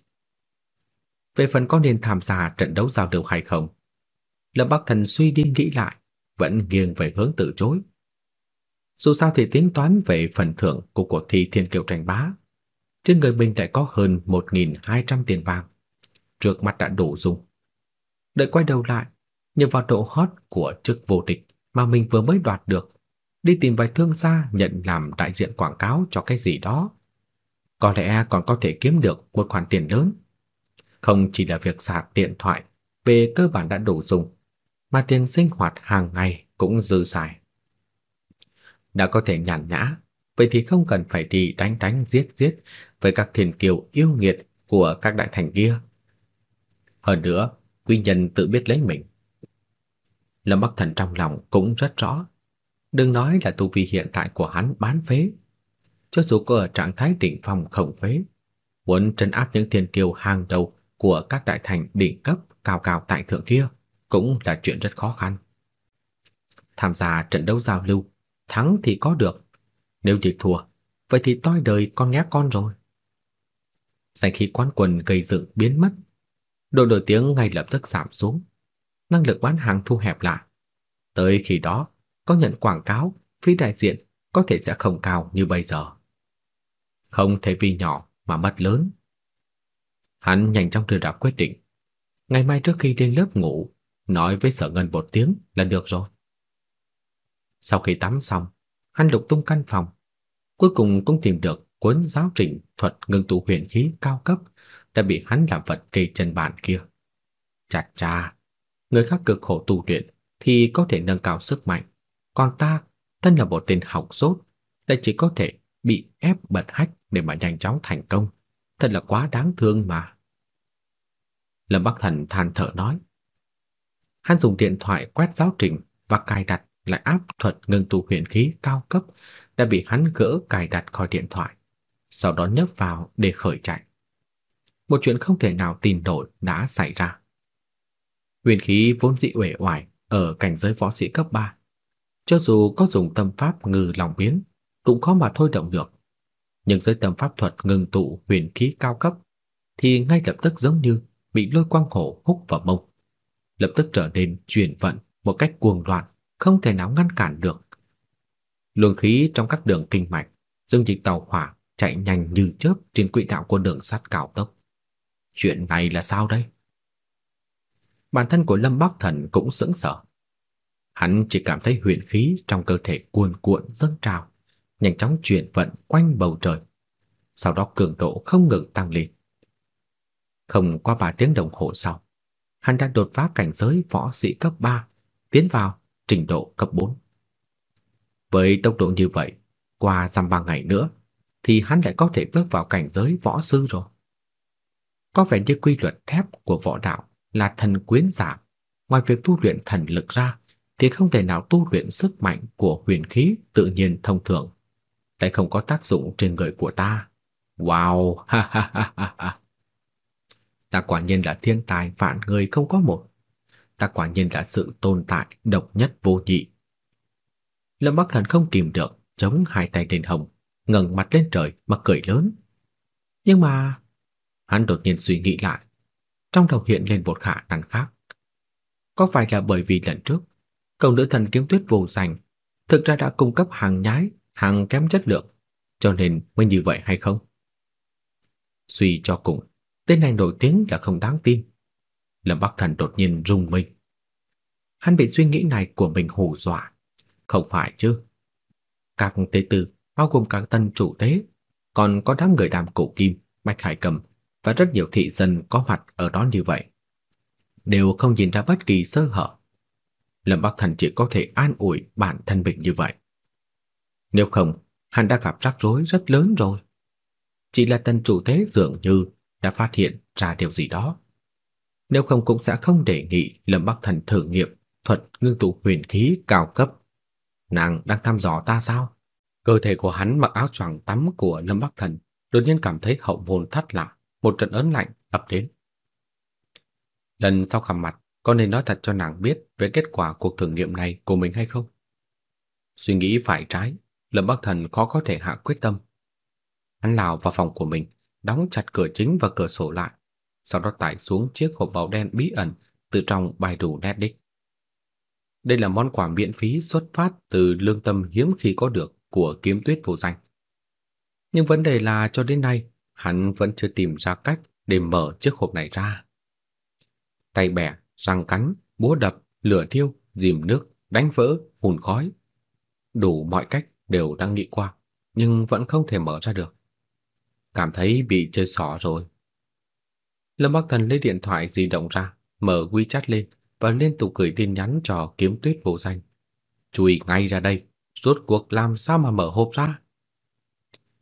Về phần có nên tham gia trận đấu giao lưu hay không, Lâm Bắc Thần suy đi nghĩ lại, vẫn nghiêng về hướng từ chối. Dù sao thì tính toán về phần thưởng của cuộc thi thiên kiều tranh bá, trên người mình lại có hơn 1.200 tiền vàng, trước mặt đã đủ dùng. Đợi quay đầu lại, nhờ vào độ hot của chức vô địch mà mình vừa mới đoạt được, đi tìm vài thương gia nhận làm đại diện quảng cáo cho cái gì đó. Có lẽ còn có thể kiếm được một khoản tiền lớn. Không chỉ là việc sạc điện thoại, về cơ bản đã đủ dùng, mà tiền sinh hoạt hàng ngày cũng dư xài. Đã có thể nhàn nhã, vậy thì không cần phải đi đánh đánh giết giết với các thiên kiều yêu nghiệt của các đại thành kia. Hơn nữa, quy nhân tự biết lấy mình. Lâm Bắc Thần trong lòng cũng rất rõ, đừng nói là tu vi hiện tại của hắn bán phế, cho dù có ở trạng thái đỉnh phong khổng phế, muốn trấn áp những thiên kiều hàng đầu của các đại thành đỉnh cấp cao cao tại thượng kia cũng là chuyện rất khó khăn. Tham gia trận đấu giao lưu, thắng thì có được, nếu như thua, vậy thì toi đời con nghé con rồi. Danh khí quán quân gây dựng biến mất, độ nổi tiếng ngay lập tức giảm xuống, năng lực bán hàng thu hẹp lại. Tới khi đó, có nhận quảng cáo, phí đại diện có thể sẽ không cao như bây giờ. Không thể vì nhỏ mà mất lớn. Hắn nhanh chóng đưa ra quyết định. Ngày mai trước khi lên lớp ngủ, nói với sở ngân một tiếng là được rồi. Sau khi tắm xong, hắn lục tung căn phòng, cuối cùng cũng tìm được cuốn giáo trình thuật ngưng tụ huyền khí cao cấp đã bị hắn làm vật cây chân bàn kia. Chặt cha, người khác cực khổ tu luyện thì có thể nâng cao sức mạnh, còn ta, thân là một tên học sốt, lại chỉ có thể bị ép bật hách để mà nhanh chóng thành công, thật là quá đáng thương mà. Lâm Bắc Thần than thở nói. Hắn dùng điện thoại quét giáo trình và cài đặt lại áp thuật ngưng tụ huyền khí cao cấp đã bị hắn gỡ cài đặt khỏi điện thoại, sau đó nhấp vào để khởi chạy. Một chuyện không thể nào tin nổi đã xảy ra. Huyền khí vốn dị uể oải ở cảnh giới võ sĩ cấp 3, cho dù có dùng tâm pháp ngư lòng biến, cũng khó mà thôi động được. Nhưng dưới tâm pháp thuật ngưng tụ huyền khí cao cấp thì ngay lập tức giống như bị lôi quang hổ húc vào mông, lập tức trở nên chuyển vận một cách cuồng loạn, không thể nào ngăn cản được. Luồng khí trong các đường kinh mạch, giống dịch tàu hỏa chạy nhanh như chớp trên quỹ đạo của đường sắt cao tốc. Chuyện này là sao đây? Bản thân của Lâm Bắc Thần cũng sững sờ. Hắn chỉ cảm thấy huyền khí trong cơ thể cuồn cuộn dâng trào, nhanh chóng chuyển vận quanh bầu trời. Sau đó cường độ không ngừng tăng lên. Không qua 3 tiếng đồng hồ sau, hắn đã đột phá cảnh giới võ sĩ cấp 3, tiến vào trình độ cấp 4. Với tốc độ như vậy, qua dăm ba ngày nữa thì hắn lại có thể bước vào cảnh giới võ sư rồi. Có vẻ như quy luật thép của võ đạo là thần quyến giả, ngoài việc tu luyện thần lực ra thì không thể nào tu luyện sức mạnh của huyền khí tự nhiên thông thường, lại không có tác dụng trên người của ta. Wow, *laughs* ha ha ha ha. Ta quả nhiên là thiên tài vạn người không có một. Ta quả nhiên là sự tồn tại độc nhất vô nhị. Lâm Bắc Thần không kìm được, chống hai tay lên hồng, ngẩng mặt lên trời mà cười lớn. Nhưng mà, hắn đột nhiên suy nghĩ lại, trong đầu hiện lên một khả năng khác. Có phải là bởi vì lần trước, công nữ thần kiếm tuyết vô danh thực ra đã cung cấp hàng nhái, hàng kém chất lượng, cho nên mới như vậy hay không? Suy cho cùng, tên này nổi tiếng là không đáng tin. Lâm Bắc Thần đột nhiên rung mình. Hắn bị suy nghĩ này của mình hù dọa. Không phải chứ. Các tế tử, bao gồm các tân chủ tế, còn có đám người đàm cổ kim, bạch hải cầm và rất nhiều thị dân có mặt ở đó như vậy. Đều không nhìn ra bất kỳ sơ hở. Lâm Bắc Thần chỉ có thể an ủi bản thân mình như vậy. Nếu không, hắn đã gặp rắc rối rất lớn rồi. Chỉ là tân chủ tế dường như đã phát hiện ra điều gì đó. Nếu không cũng sẽ không đề nghị Lâm Bắc Thần thử nghiệm thuật ngưng tụ huyền khí cao cấp. Nàng đang thăm dò ta sao? Cơ thể của hắn mặc áo choàng tắm của Lâm Bắc Thần, đột nhiên cảm thấy hậu môn thắt lại, một trận ớn lạnh ập đến. Lần sau gặp mặt, có nên nói thật cho nàng biết về kết quả cuộc thử nghiệm này của mình hay không? Suy nghĩ phải trái, Lâm Bắc Thần khó có thể hạ quyết tâm. Hắn lao vào phòng của mình, đóng chặt cửa chính và cửa sổ lại, sau đó tải xuống chiếc hộp màu đen bí ẩn từ trong bài đủ nét. Đây là món quà miễn phí xuất phát từ lương tâm hiếm khi có được của kiếm tuyết vô danh. Nhưng vấn đề là cho đến nay, hắn vẫn chưa tìm ra cách để mở chiếc hộp này ra. Tay bẻ, răng cắn, búa đập, lửa thiêu, dìm nước, đánh vỡ, hùn khói. Đủ mọi cách đều đang nghĩ qua, nhưng vẫn không thể mở ra được. Cảm thấy bị chơi xỏ rồi. Lâm Bắc Thần lấy điện thoại di động ra, mở WeChat lên và liên tục gửi tin nhắn cho kiếm tuyết vô danh. Chui ngay ra đây, rốt cuộc làm sao mà mở hộp ra?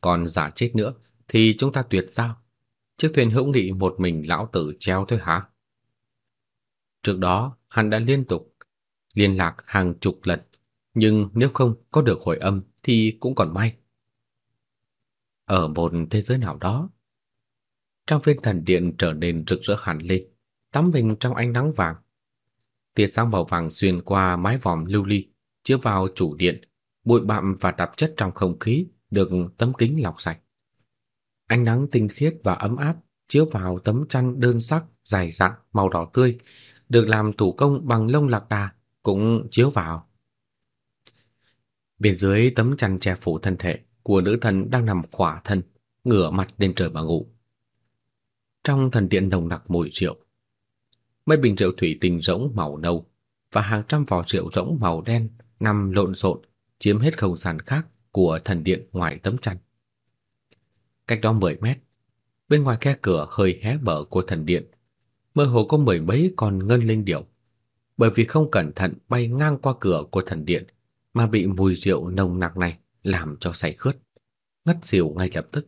Còn giả chết nữa thì chúng ta tuyệt sao? Chiếc thuyền hữu nghị một mình lão tử treo thôi hả? Trước đó, hắn đã liên tục liên lạc hàng chục lần, nhưng nếu không có được hồi âm thì cũng còn may. Ở một thế giới nào đó, trong viên thần điện trở nên rực rỡ hẳn lên, tắm mình trong ánh nắng vàng. Tia sáng màu vàng xuyên qua mái vòm lưu ly, chiếu vào chủ điện, bụi bặm và tạp chất trong không khí được tấm kính lọc sạch. Ánh nắng tinh khiết và ấm áp chiếu vào tấm chăn đơn sắc dày dặn màu đỏ tươi, được làm thủ công bằng lông lạc đà cũng chiếu vào. Bên dưới tấm chăn che phủ thân thể của nữ thần đang nằm khỏa thân, ngửa mặt lên trời mà ngủ. Trong thần điện nồng nặc mùi rượu, mấy bình rượu thủy tinh rỗng màu nâu và hàng trăm vò rượu rỗng màu đen nằm lộn xộn chiếm hết không gian khác của thần điện ngoài tấm chăn. Cách đó 10 mét, bên ngoài khe cửa hơi hé mở của thần điện, mơ hồ có mười mấy con ngân linh điểu. Bởi vì không cẩn thận bay ngang qua cửa của thần điện mà bị mùi rượu nồng nặc này làm cho say khướt, ngất xỉu ngay lập tức.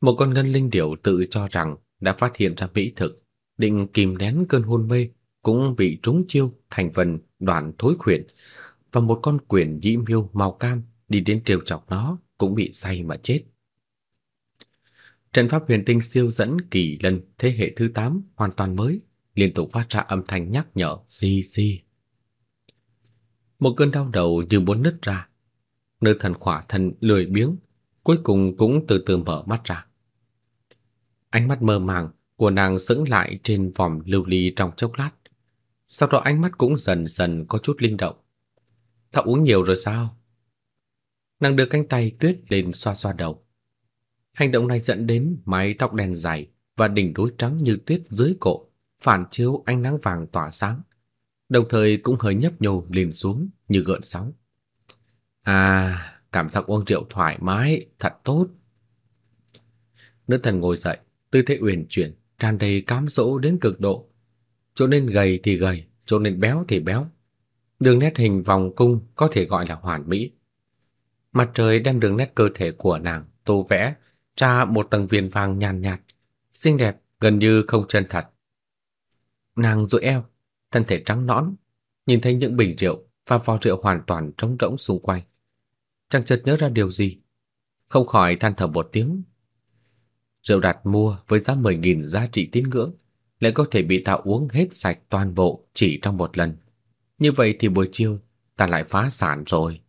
Một con ngân linh điểu tự cho rằng đã phát hiện ra mỹ thực, định kìm nén cơn hôn mê, cũng bị trúng chiêu thành phần đoạn thối khuyển và một con quyển dĩ miêu màu cam đi đến trêu chọc nó cũng bị say mà chết. Trận pháp huyền tinh siêu dẫn kỳ lân thế hệ thứ 8 hoàn toàn mới, liên tục phát ra âm thanh nhắc nhở xì xì. Một cơn đau đầu như muốn nứt ra. Nữ thần khỏa thần lười biếng, cuối cùng cũng từ từ mở mắt ra. Ánh mắt mơ màng của nàng sững lại trên vòng lưu ly trong chốc lát. Sau đó ánh mắt cũng dần dần có chút linh động. Thảo uống nhiều rồi sao? Nàng đưa cánh tay tuyết lên xoa xoa đầu. Hành động này dẫn đến mái tóc đen dài và đỉnh đuôi trắng như tuyết dưới cổ, phản chiếu ánh nắng vàng tỏa sáng, đồng thời cũng hơi nhấp nhô lên xuống như gợn sóng. À, cảm giác uống rượu thoải mái, thật tốt. Nữ thần ngồi dậy, tư thế uyển chuyển, tràn đầy cám dỗ đến cực độ. Chỗ nên gầy thì gầy, chỗ nên béo thì béo. Đường nét hình vòng cung có thể gọi là hoàn mỹ. Mặt trời đem đường nét cơ thể của nàng tô vẽ ra một tầng viền vàng nhàn nhạt, xinh đẹp gần như không chân thật. Nàng duỗi eo, thân thể trắng nõn, nhìn thấy những bình rượu và vò rượu hoàn toàn trống rỗng xung quanh. Chẳng chợt nhớ ra điều gì, không khỏi than thở một tiếng. rượu đặt mua với giá 10.000 giá trị tín ngưỡng lại có thể bị ta uống hết sạch toàn bộ chỉ trong một lần. Như vậy thì buổi chiều ta lại phá sản rồi.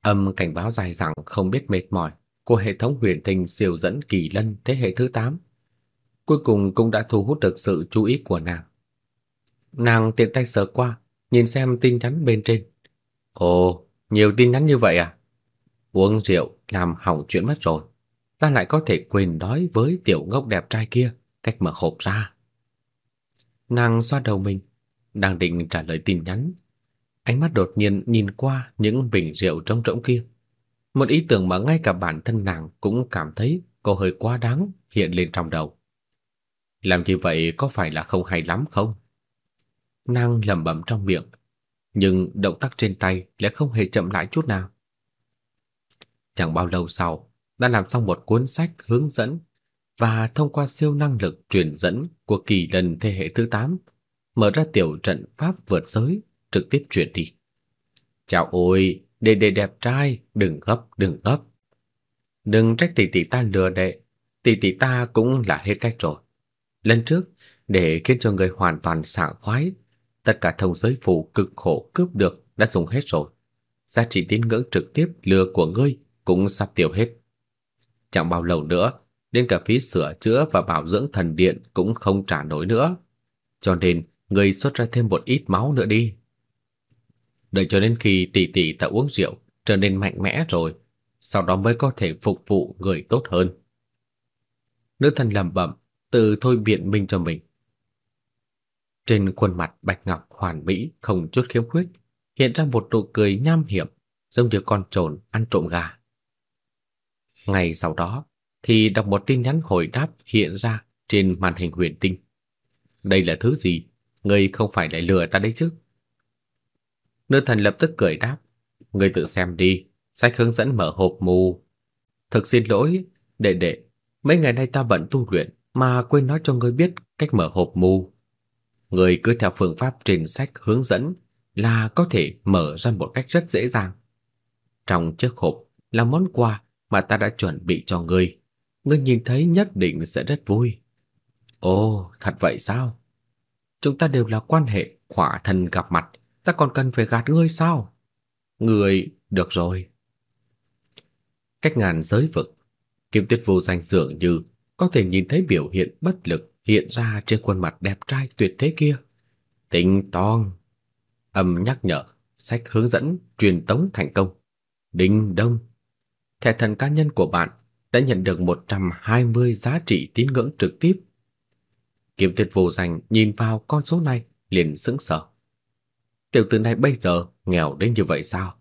Âm cảnh báo dài dẳng không biết mệt mỏi của hệ thống huyền tinh siêu dẫn kỳ lân thế hệ thứ 8. Cuối cùng cũng đã thu hút được sự chú ý của nàng. Nàng tiện tay sờ qua, nhìn xem tin nhắn bên trên. Ồ, nhiều tin nhắn như vậy à? Uống rượu làm hỏng chuyện mất rồi. Ta lại có thể quên đói với tiểu ngốc đẹp trai kia, cách mở hộp ra. Nàng xoa đầu mình, đang định trả lời tin nhắn. Ánh mắt đột nhiên nhìn qua những bình rượu trống rỗng kia. Một ý tưởng mà ngay cả bản thân nàng cũng cảm thấy có hơi quá đáng hiện lên trong đầu. Làm như vậy có phải là không hay lắm không? Nàng lẩm bẩm trong miệng, nhưng động tác trên tay lại không hề chậm lại chút nào. Chẳng bao lâu sau, đã làm xong một cuốn sách hướng dẫn và thông qua siêu năng lực truyền dẫn của kỳ lần thế hệ thứ 8, mở ra tiểu trận pháp vượt giới, trực tiếp truyền đi. Chào ôi, đệ đệ đẹp trai, đừng gấp, đừng gấp. Đừng trách tỷ tỷ ta lừa đệ, tỷ tỷ ta cũng là hết cách rồi. Lần trước, để khiến cho người hoàn toàn sảng khoái, tất cả thông giới phụ cực khổ cướp được đã dùng hết rồi. Giá trị tín ngưỡng trực tiếp lừa của ngươi cũng sắp tiêu hết. Chẳng bao lâu nữa, đến cả phí sửa chữa và bảo dưỡng thần điện cũng không trả nổi nữa. Cho nên, ngươi xuất ra thêm một ít máu nữa đi. Đợi cho đến khi tỷ tỷ ta uống rượu trở nên mạnh mẽ rồi, sau đó mới có thể phục vụ người tốt hơn. Nữ thần lẩm bẩm, từ thôi biện minh cho mình. Trên khuôn mặt bạch ngọc hoàn mỹ không chút khiếm khuyết, hiện ra một nụ cười nham hiểm, giống như con trồn ăn trộm gà. Ngày sau đó thì đọc một tin nhắn hồi đáp hiện ra trên màn hình huyền tinh. Đây là thứ gì? Ngươi không phải lại lừa ta đấy chứ? Nữ thần lập tức cười đáp, ngươi tự xem đi, sách hướng dẫn mở hộp mù. Thực xin lỗi, đệ đệ, mấy ngày nay ta bận tu luyện mà quên nói cho ngươi biết cách mở hộp mù người cứ theo phương pháp trên sách hướng dẫn là có thể mở ra một cách rất dễ dàng. Trong chiếc hộp là món quà mà ta đã chuẩn bị cho ngươi. Ngươi nhìn thấy nhất định sẽ rất vui. Ồ, thật vậy sao? Chúng ta đều là quan hệ khỏa thân gặp mặt, ta còn cần phải gạt ngươi sao? Ngươi, được rồi. Cách ngàn giới vực, Kim Tuyết vô danh dường như có thể nhìn thấy biểu hiện bất lực hiện ra trên khuôn mặt đẹp trai tuyệt thế kia. Tính toan. Âm nhắc nhở, sách hướng dẫn truyền tống thành công. Đinh đông. Thẻ thần cá nhân của bạn đã nhận được 120 giá trị tín ngưỡng trực tiếp. Kiếm Tuyệt vô danh nhìn vào con số này liền sững sờ. Tiểu tử này bây giờ nghèo đến như vậy sao?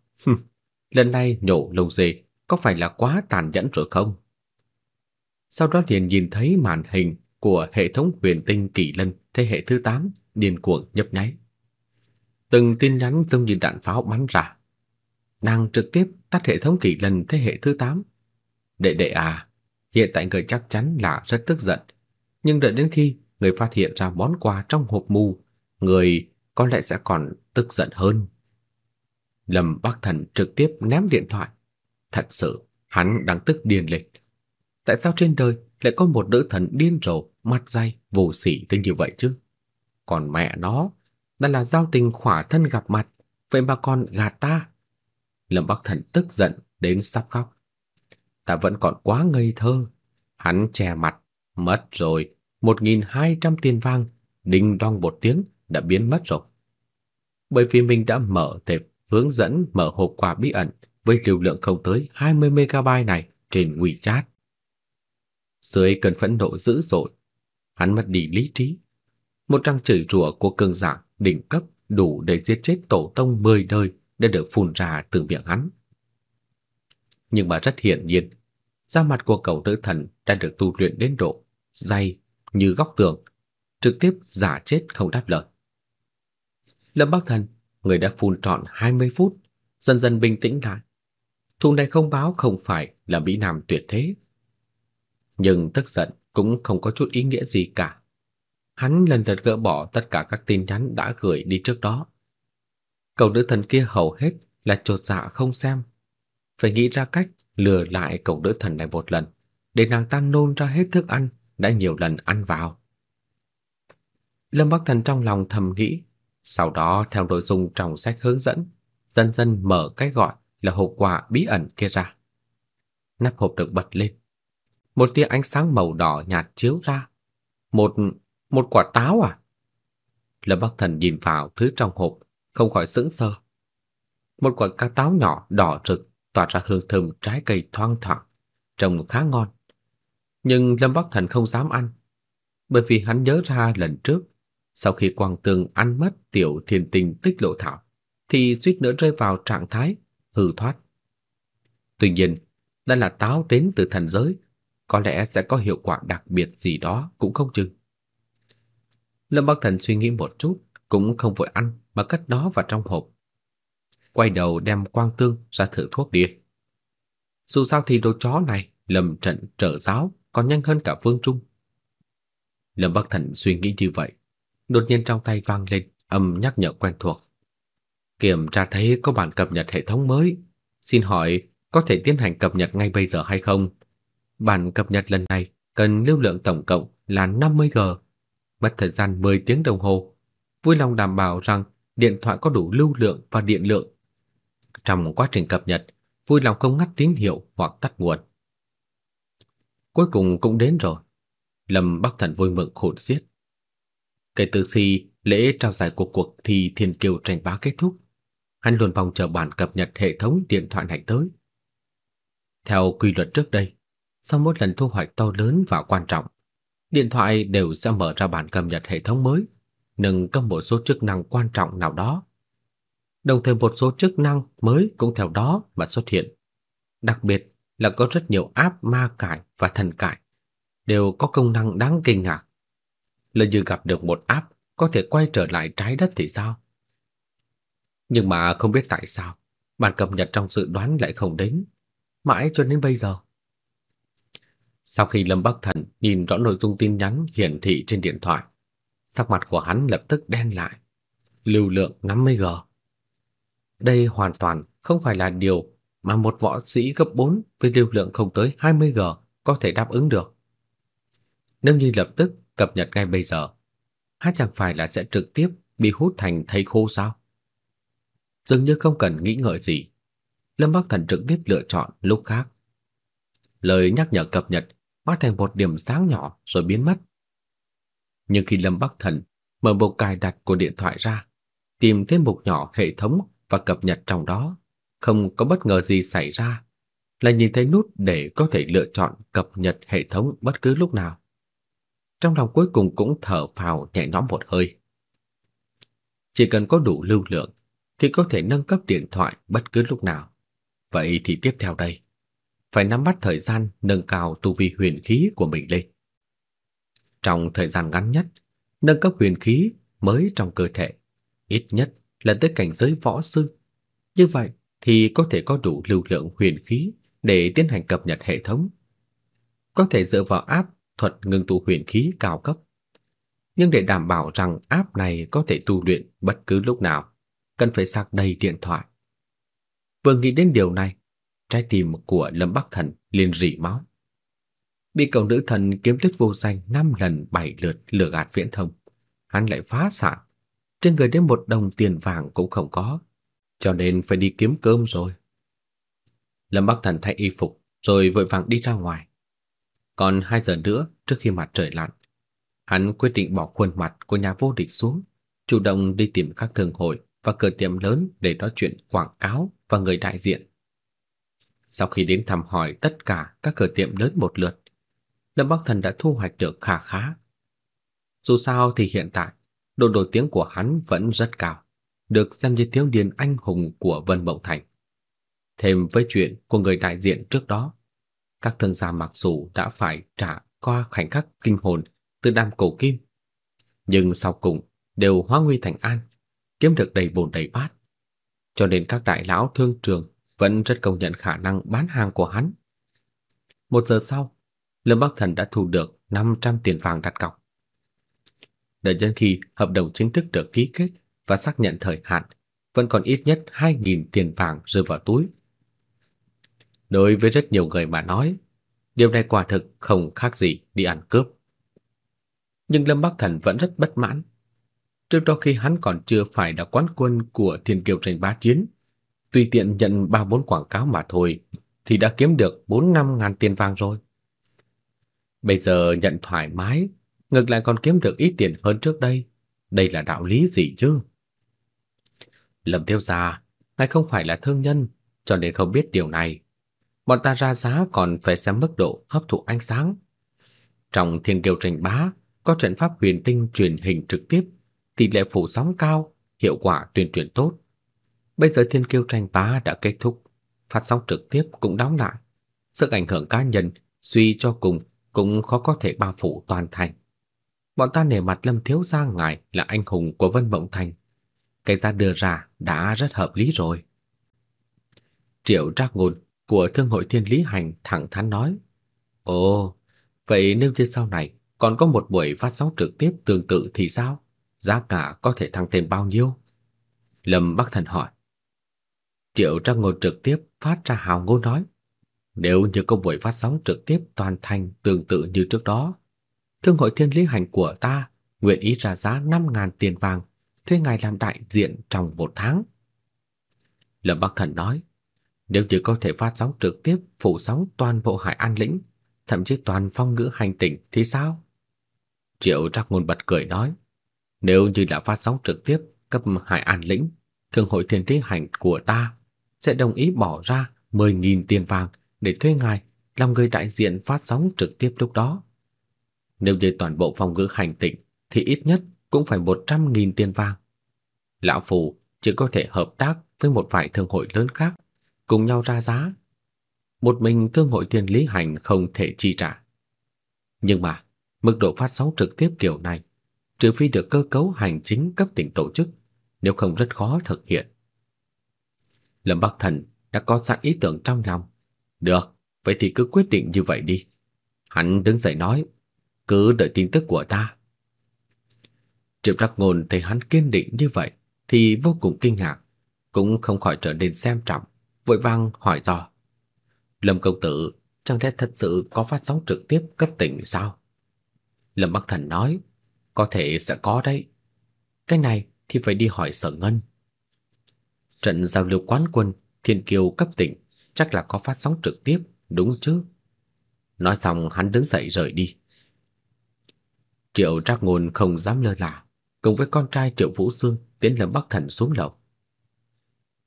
Lần này nhổ lông dê có phải là quá tàn nhẫn rồi không? Sau đó liền nhìn thấy màn hình của hệ thống huyền tinh kỳ lân thế hệ thứ 8 điên cuồng nhấp nháy. Từng tin nhắn giống như đạn pháo bắn ra. Nàng trực tiếp tắt hệ thống kỳ lân thế hệ thứ 8. Đệ đệ à, hiện tại người chắc chắn là rất tức giận. Nhưng đợi đến khi người phát hiện ra món quà trong hộp mù, người có lẽ sẽ còn tức giận hơn. Lâm Bắc Thần trực tiếp ném điện thoại. Thật sự, hắn đang tức điên lên. Tại sao trên đời lại có một nữ thần điên rồ, mặt dày, vô sỉ tới như vậy chứ? Còn mẹ nó, đã là giao tình khỏa thân gặp mặt, vậy mà còn gạt ta. Lâm Bắc Thần tức giận đến sắp khóc. Ta vẫn còn quá ngây thơ. Hắn che mặt, mất rồi, 1.200 tiền vang, đinh đong một tiếng đã biến mất rồi. Bởi vì mình đã mở tệp hướng dẫn mở hộp quà bí ẩn với lưu lượng không tới 20 MB này trên WeChat. Dưới cơn phẫn nộ dữ dội, hắn mất đi lý trí. Một trang chửi rủa của cường giả đỉnh cấp đủ để giết chết tổ tông 10 đời đã được phun ra từ miệng hắn. Nhưng mà rất hiển nhiên, da mặt của cậu nữ thần đã được tu luyện đến độ dày như góc tường, trực tiếp giả chết không đáp lời. Lâm Bắc Thần, người đã phun trọn 20 phút, dần dần bình tĩnh lại. Thù này không báo không phải là Mỹ Nam tuyệt thế. Nhưng tức giận cũng không có chút ý nghĩa gì cả. Hắn lần lượt gỡ bỏ tất cả các tin nhắn đã gửi đi trước đó. Cậu nữ thần kia hầu hết là chột dạ không xem. Phải nghĩ ra cách lừa lại cậu nữ thần này một lần, để nàng ta nôn ra hết thức ăn đã nhiều lần ăn vào. Lâm Bắc Thần trong lòng thầm nghĩ, sau đó theo nội dung trong sách hướng dẫn, dần dần mở cái gọi là hộp quà bí ẩn kia ra. Nắp hộp được bật lên. Một tia ánh sáng màu đỏ nhạt chiếu ra. Một một quả táo à? Lâm Bắc Thần nhìn vào thứ trong hộp, không khỏi sững sờ. Một quả cá táo nhỏ đỏ rực tỏa ra hương thơm trái cây thoang thoảng, trông khá ngon. Nhưng Lâm Bắc Thần không dám ăn, bởi vì hắn nhớ ra lần trước, sau khi Quang Tường ăn mất tiểu thiên tinh tích lộ thảo, thì suýt nữa rơi vào trạng thái hư thoát. Tuy nhiên, đây là táo đến từ thần giới, có lẽ sẽ có hiệu quả đặc biệt gì đó cũng không chừng. Lâm Bắc Thần suy nghĩ một chút, cũng không vội ăn mà cất nó vào trong hộp. Quay đầu đem quang tương ra thử thuốc đi. Dù sao thì đồ chó này lầm trận trở giáo còn nhanh hơn cả Vương Trung. Lâm Bắc Thần suy nghĩ như vậy, đột nhiên trong tay vang lên âm nhắc nhở quen thuộc. Kiểm tra thấy có bản cập nhật hệ thống mới, xin hỏi có thể tiến hành cập nhật ngay bây giờ hay không? Bản cập nhật lần này cần lưu lượng tổng cộng là 50G, mất thời gian 10 tiếng đồng hồ. Vui lòng đảm bảo rằng điện thoại có đủ lưu lượng và điện lượng. Trong quá trình cập nhật, vui lòng không ngắt tín hiệu hoặc tắt nguồn. Cuối cùng cũng đến rồi. Lâm Bắc Thần vui mừng khôn xiết. Kể từ khi lễ trao giải của cuộc thi Thiên Kiều tranh bá kết thúc, hắn luôn mong chờ bản cập nhật hệ thống điện thoại này tới. Theo quy luật trước đây, sau mỗi lần thu hoạch to lớn và quan trọng, điện thoại đều sẽ mở ra bản cập nhật hệ thống mới, nâng cấp một số chức năng quan trọng nào đó. Đồng thời một số chức năng mới cũng theo đó mà xuất hiện. Đặc biệt là có rất nhiều app ma cải và thần cải đều có công năng đáng kinh ngạc. Lỡ như gặp được một app có thể quay trở lại trái đất thì sao? Nhưng mà không biết tại sao, bản cập nhật trong dự đoán lại không đến, mãi cho đến bây giờ. Sau khi Lâm Bắc Thần nhìn rõ nội dung tin nhắn hiển thị trên điện thoại, sắc mặt của hắn lập tức đen lại. Lưu lượng 50G. Đây hoàn toàn không phải là điều mà một võ sĩ cấp 4 với lưu lượng không tới 20G có thể đáp ứng được. Nếu như lập tức cập nhật ngay bây giờ, hát chẳng phải là sẽ trực tiếp bị hút thành thây khô sao? Dường như không cần nghĩ ngợi gì, Lâm Bắc Thần trực tiếp lựa chọn lúc khác. Lời nhắc nhở cập nhật hóa thành một điểm sáng nhỏ rồi biến mất. Nhưng khi Lâm Bắc Thần mở bộ cài đặt của điện thoại ra, tìm thêm mục nhỏ hệ thống và cập nhật trong đó, không có bất ngờ gì xảy ra, là nhìn thấy nút để có thể lựa chọn cập nhật hệ thống bất cứ lúc nào. Trong lòng cuối cùng cũng thở phào nhẹ nhõm một hơi. Chỉ cần có đủ lưu lượng thì có thể nâng cấp điện thoại bất cứ lúc nào. Vậy thì tiếp theo đây, phải nắm bắt thời gian nâng cao tu vi huyền khí của mình lên. Trong thời gian ngắn nhất, nâng cấp huyền khí mới trong cơ thể, ít nhất là tới cảnh giới võ sư. Như vậy thì có thể có đủ lưu lượng huyền khí để tiến hành cập nhật hệ thống. Có thể dựa vào áp thuật ngưng tụ huyền khí cao cấp. Nhưng để đảm bảo rằng áp này có thể tu luyện bất cứ lúc nào, cần phải sạc đầy điện thoại. Vừa nghĩ đến điều này, trái tim của Lâm Bắc Thần liền rỉ máu. Bị cậu nữ thần kiếm tuyết vô danh năm lần bảy lượt lừa gạt viễn thông, hắn lại phá sản, trên người đến một đồng tiền vàng cũng không có, cho nên phải đi kiếm cơm rồi. Lâm Bắc Thần thay y phục rồi vội vàng đi ra ngoài. Còn 2 giờ nữa trước khi mặt trời lặn, hắn quyết định bỏ khuôn mặt của nhà vô địch xuống, chủ động đi tìm các thương hội và cửa tiệm lớn để nói chuyện quảng cáo và người đại diện. Sau khi đến thăm hỏi tất cả các cửa tiệm lớn một lượt, Lâm Bắc Thần đã thu hoạch được khá khá. Dù sao thì hiện tại, độ nổi tiếng của hắn vẫn rất cao, được xem như thiếu niên anh hùng của Vân Mộng Thành. Thêm với chuyện của người đại diện trước đó, các thương gia mặc dù đã phải trả qua khoảnh khắc kinh hồn từ đam cổ kim, nhưng sau cùng đều hóa nguy thành an, kiếm được đầy bồn đầy bát. Cho nên các đại lão thương trường vẫn rất công nhận khả năng bán hàng của hắn. Một giờ sau, Lâm Bắc Thần đã thu được 500 tiền vàng đặt cọc. Đợi đến khi hợp đồng chính thức được ký kết và xác nhận thời hạn, vẫn còn ít nhất 2.000 tiền vàng rơi vào túi. Đối với rất nhiều người mà nói, Điều này quả thực không khác gì đi ăn cướp. Nhưng Lâm Bắc Thần vẫn rất bất mãn. Trước đó khi hắn còn chưa phải là quán quân của Thiên Kiều tranh bá chiến, tùy tiện nhận ba bốn quảng cáo mà thôi thì đã kiếm được bốn năm ngàn tiền vàng rồi. Bây giờ nhận thoải mái, ngược lại còn kiếm được ít tiền hơn trước đây. Đây là đạo lý gì chứ? Lâm Tiêu gia, ngài không phải là thương nhân, cho nên không biết điều này. Bọn ta ra giá còn phải xem mức độ hấp thụ ánh sáng. Trong Thiên Kiều Tranh Bá có trận pháp huyền tinh truyền hình trực tiếp, tỷ lệ phủ sóng cao, hiệu quả tuyên truyền tốt. Bây giờ Thiên Kiêu Tranh Bá đã kết thúc, phát sóng trực tiếp cũng đóng lại. Sức ảnh hưởng cá nhân suy cho cùng cũng khó có thể bao phủ toàn thành. Bọn ta nể mặt Lâm Thiếu gia ngài là anh hùng của Vân Mộng Thành. Cái giá đưa ra đã rất hợp lý rồi. Triệu Trác Ngôn của Thương hội Thiên Lý Hành thẳng thắn nói: "Ồ, vậy nếu như sau này còn có một buổi phát sóng trực tiếp tương tự thì sao? Giá cả có thể tăng thêm bao nhiêu?" Lâm Bắc Thần hỏi. Triệu Trác Ngôn trực tiếp phát ra hào ngôn nói: "Nếu như có buổi phát sóng trực tiếp toàn thành tương tự như trước đó, Thương hội Thiên Lý Hành của ta nguyện ý trả giá 5000 tiền vàng thuê ngài làm đại diện trong một tháng." Lâm Bắc Thần nói: nếu như có thể phát sóng trực tiếp phủ sóng toàn bộ Hải An lĩnh, thậm chí toàn phong ngữ hành tinh thì sao? Triệu Trác Ngôn bật cười nói, nếu như là phát sóng trực tiếp cấp Hải An lĩnh, Thương hội Thiên Lý Hành của ta sẽ đồng ý bỏ ra 10.000 tiền vàng để thuê ngài làm người đại diện phát sóng trực tiếp lúc đó. Nếu như toàn bộ phong ngữ hành tịnh thì ít nhất cũng phải 100.000 tiền vàng. Lão Phù chỉ có thể hợp tác với một vài thương hội lớn khác cùng nhau ra giá. Một mình thương hội tiền lý hành không thể chi trả. Nhưng mà, mức độ phát sóng trực tiếp kiểu này, trừ phi được cơ cấu hành chính cấp tỉnh tổ chức, nếu không rất khó thực hiện. Lâm Bắc Thần đã có sẵn ý tưởng trong lòng. Được, vậy thì cứ quyết định như vậy đi. Hắn đứng dậy nói, cứ đợi tin tức của ta. Triệu Trác Ngôn thấy hắn kiên định như vậy thì vô cùng kinh ngạc, cũng không khỏi trở nên xem trọng vội vàng hỏi dò. Lâm công tử, chẳng lẽ thật sự có phát sóng trực tiếp cấp tỉnh sao? Lâm Bắc Thần nói, có thể sẽ có đấy. Cái này thì phải đi hỏi Sở Ngân. Trận giao lưu quán quân Thiên Kiều cấp tỉnh chắc là có phát sóng trực tiếp, đúng chứ? Nói xong hắn đứng dậy rời đi. Triệu Trác Ngôn không dám lơ là, cùng với con trai Triệu Vũ Dương tiến Lâm Bắc Thần xuống lầu.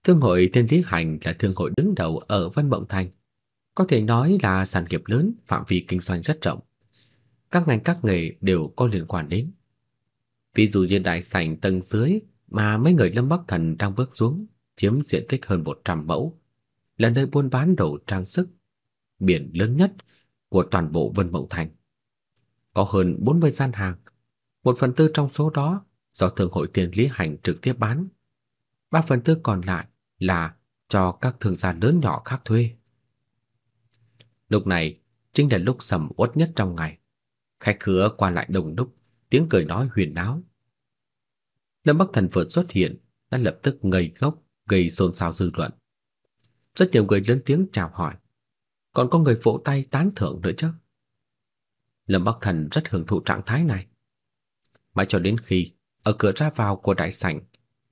Thương hội Thiên Lý Hành là thương hội đứng đầu ở Vân Mộng Thành, có thể nói là sản nghiệp lớn, phạm vi kinh doanh rất rộng. Các ngành các nghề đều có liên quan đến. Ví dụ như đại sảnh tầng dưới mà mấy người Lâm Bắc Thần đang bước xuống, chiếm diện tích hơn 100 mẫu, là nơi buôn bán đồ trang sức, biển lớn nhất của toàn bộ Vân Mộng Thành. Có hơn 40 gian hàng, một phần tư trong số đó do Thương hội tiền Lý Hành trực tiếp bán. Ba phần tư còn lại là cho các thương gia lớn nhỏ khác thuê. Lúc này chính là lúc sầm uất nhất trong ngày. Khách khứa qua lại đông đúc, tiếng cười nói huyền náo. Lâm Bắc Thần vừa xuất hiện, đã lập tức ngây ngốc, gây xôn xao dư luận. Rất nhiều người lớn tiếng chào hỏi, còn có người vỗ tay tán thưởng nữa chứ. Lâm Bắc Thần rất hưởng thụ trạng thái này. Mãi cho đến khi ở cửa ra vào của đại sảnh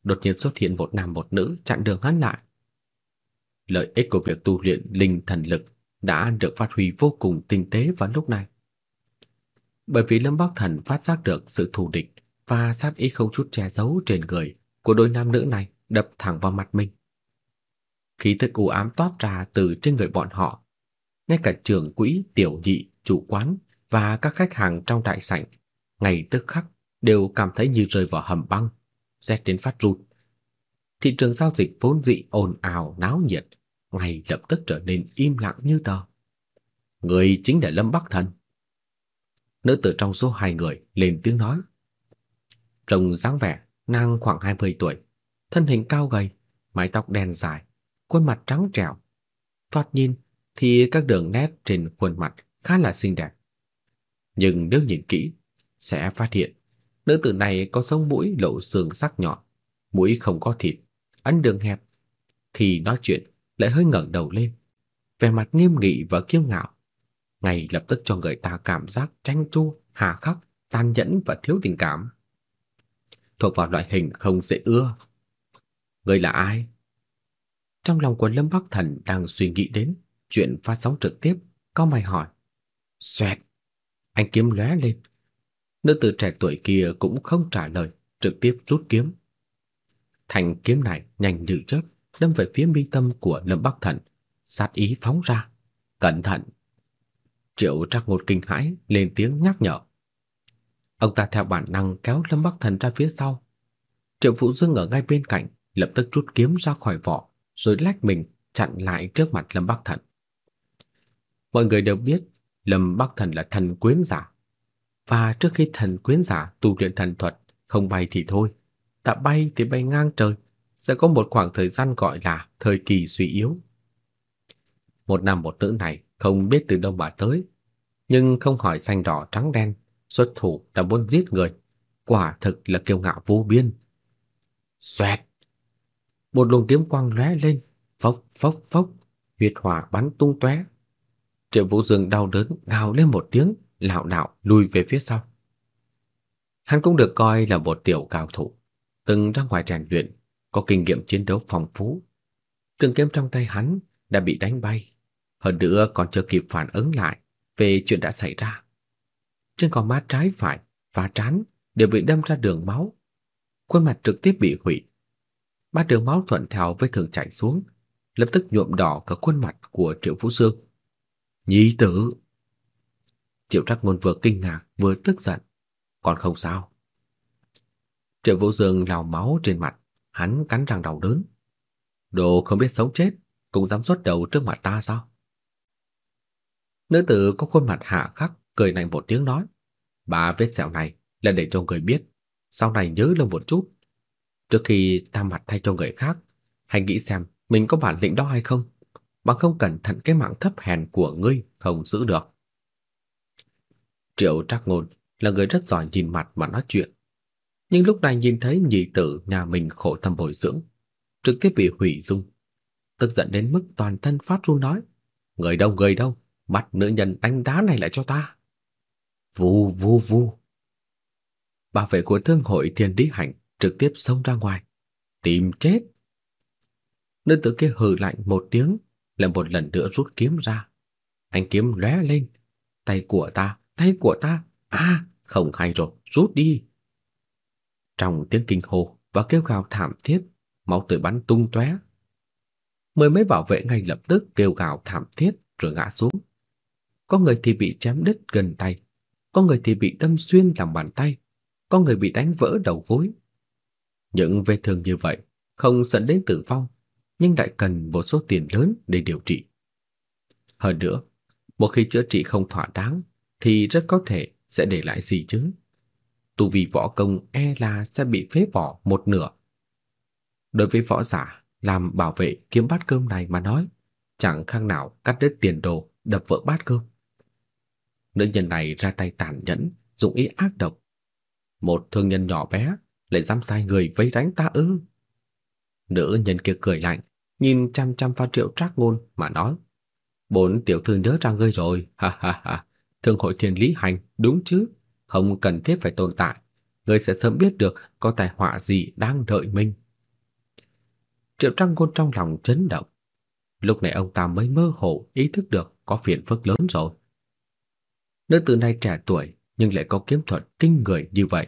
đột nhiên xuất hiện một nam một nữ chặn đường hắn lại. Lợi ích của việc tu luyện linh thần lực đã được phát huy vô cùng tinh tế vào lúc này. Bởi vì Lâm Bắc Thần phát giác được sự thù địch và sát ý không chút che giấu trên người của đôi nam nữ này đập thẳng vào mặt mình. Khí tức u ám toát ra từ trên người bọn họ, ngay cả trưởng quỹ, tiểu nhị, chủ quán và các khách hàng trong đại sảnh, ngay tức khắc đều cảm thấy như rơi vào hầm băng rét đến phát run. Thị trường giao dịch vốn dị ồn ào náo nhiệt, ngay lập tức trở nên im lặng như tờ. Người chính là Lâm Bắc Thần. Nữ tử trong số hai người lên tiếng nói. Trông dáng vẻ, nàng khoảng 20 tuổi, thân hình cao gầy, mái tóc đen dài, khuôn mặt trắng trẻo. Thoạt nhìn thì các đường nét trên khuôn mặt khá là xinh đẹp. Nhưng nếu nhìn kỹ, sẽ phát hiện Nữ tử này có sống mũi lộ xương sắc nhọn, mũi không có thịt, ăn đường hẹp. Khi nói chuyện lại hơi ngẩng đầu lên, vẻ mặt nghiêm nghị và kiêu ngạo. ngay lập tức cho người ta cảm giác tranh chua, hà khắc, tàn nhẫn và thiếu tình cảm. Thuộc vào loại hình không dễ ưa. Người là ai? Trong lòng của Lâm Bắc Thần đang suy nghĩ đến chuyện phát sóng trực tiếp, có mày hỏi. Xoẹt! Anh kiếm lóe lên. Nữ tử trẻ tuổi kia cũng không trả lời, trực tiếp rút kiếm. Thành kiếm này nhanh như chớp, đâm về phía mi tâm của Lâm Bắc Thần, sát ý phóng ra. Cẩn thận! Triệu Trác Ngột kinh hãi lên tiếng nhắc nhở. Ông ta theo bản năng kéo Lâm Bắc Thần ra phía sau. Triệu Vũ Dương ở ngay bên cạnh, lập tức rút kiếm ra khỏi vỏ, rồi lách mình chặn lại trước mặt Lâm Bắc Thần. Mọi người đều biết Lâm Bắc Thần là thần quyến giả, và trước khi thần quyến giả tu luyện thần thuật không bay thì thôi, đã bay thì bay ngang trời, sẽ có một khoảng thời gian gọi là thời kỳ suy yếu. Một nam một nữ này không biết từ đâu mà tới, nhưng không hỏi xanh đỏ trắng đen, xuất thủ đã muốn giết người, quả thực là kiêu ngạo vô biên. Xoẹt! Một luồng kiếm quang lóe lên, phốc phốc phốc, huyết hỏa bắn tung tóe. Triệu Vũ Dương đau đớn gào lên một tiếng, lảo đảo lùi về phía sau. Hắn cũng được coi là một tiểu cao thủ, từng ra ngoài rèn luyện, có kinh nghiệm chiến đấu phong phú. Trường kiếm trong tay hắn đã bị đánh bay, hơn nữa còn chưa kịp phản ứng lại về chuyện đã xảy ra. Trên con má trái phải và trán đều bị đâm ra đường máu, khuôn mặt trực tiếp bị hủy. Ba đường máu thuận theo vết thương chảy xuống, lập tức nhuộm đỏ cả khuôn mặt của Triệu vũ Sương. Nhi tử! Triệu trác Ngôn vừa kinh ngạc vừa tức giận. Còn không sao. Triệu Vũ Dương lau máu trên mặt, hắn cắn răng đau đớn. Đồ không biết sống chết, cũng dám xuất đầu trước mặt ta sao? Nữ tử có khuôn mặt hạ khắc, cười lạnh một tiếng nói. Bà vết sẹo này là để cho người biết, sau này nhớ lâu một chút. Trước khi ta mặt thay cho người khác, hãy nghĩ xem mình có bản lĩnh đó hay không, bằng không cẩn thận cái mạng thấp hèn của ngươi không giữ được. Triệu Trác Ngôn là người rất giỏi nhìn mặt mà nói chuyện. Nhưng lúc này nhìn thấy nhị tử nhà mình khổ tâm bồi dưỡng, trực tiếp bị hủy dung. Tức giận đến mức toàn thân phát run nói, người đâu người đâu, bắt nữ nhân đánh đá này lại cho ta. Vù vù vù. Bảo vệ của thương hội Thiên Lý Hành trực tiếp xông ra ngoài, tìm chết. Nữ tử kia hừ lạnh một tiếng, lại một lần nữa rút kiếm ra. Anh kiếm lóe lên, tay của ta tay của ta, à, không hay rồi, rút đi. Trong tiếng kinh hô và kêu gào thảm thiết, máu tươi bắn tung tóe. Mười mấy bảo vệ ngay lập tức kêu gào thảm thiết rồi ngã xuống. Có người thì bị chém đứt gần tay, có người thì bị đâm xuyên lòng bàn tay, có người bị đánh vỡ đầu gối. Những vết thương như vậy không dẫn đến tử vong, nhưng lại cần một số tiền lớn để điều trị. Hơn nữa, một khi chữa trị không thỏa đáng thì rất có thể sẽ để lại di chứng. Tu vi võ công e là sẽ bị phế bỏ một nửa. Đối với võ giả làm bảo vệ kiếm bát cơm này mà nói, chẳng khác nào cắt đứt tiền đồ đập vỡ bát cơm. Nữ nhân này ra tay tàn nhẫn, dụng ý ác độc. Một thương nhân nhỏ bé lại dám sai người vây đánh ta ư? Nữ nhân kia cười lạnh, nhìn chăm chăm vào Triệu Trác Ngôn mà nói: "Bốn tiểu thư nhớ ra ngươi rồi, ha ha ha, Thương hội thiên lý hành, đúng chứ? Không cần thiết phải tồn tại. Ngươi sẽ sớm biết được có tai họa gì đang đợi mình. Triệu Trăng Ngôn trong lòng chấn động. Lúc này ông ta mới mơ hồ ý thức được có phiền phức lớn rồi. Nữ tử này trẻ tuổi nhưng lại có kiếm thuật kinh người như vậy,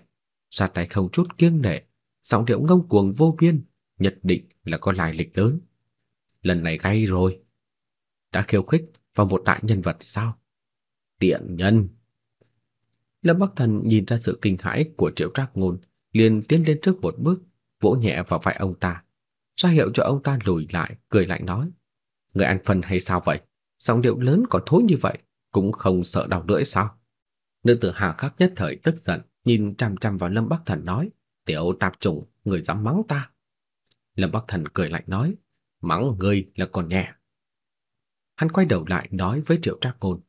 ra tay không chút kiêng nể, giọng điệu ngông cuồng vô biên, nhất định là có lai lịch lớn. Lần này gay rồi. Đã khiêu khích vào một đại nhân vật sao? tiện nhân. Lâm Bắc Thần nhìn ra sự kinh hãi của Triệu Trác Ngôn, liền tiến lên trước một bước, vỗ nhẹ vào vai ông ta, ra hiệu cho ông ta lùi lại, cười lạnh nói: "Người ăn phần hay sao vậy? Giọng điệu lớn còn thối như vậy, cũng không sợ đau lưỡi sao?" Nữ tử Hà Khắc nhất thời tức giận, nhìn chằm chằm vào Lâm Bắc Thần nói: "Tiểu tạp chủng, người dám mắng ta?" Lâm Bắc Thần cười lạnh nói: "Mắng ngươi là còn nhẹ." Hắn quay đầu lại nói với Triệu Trác Côn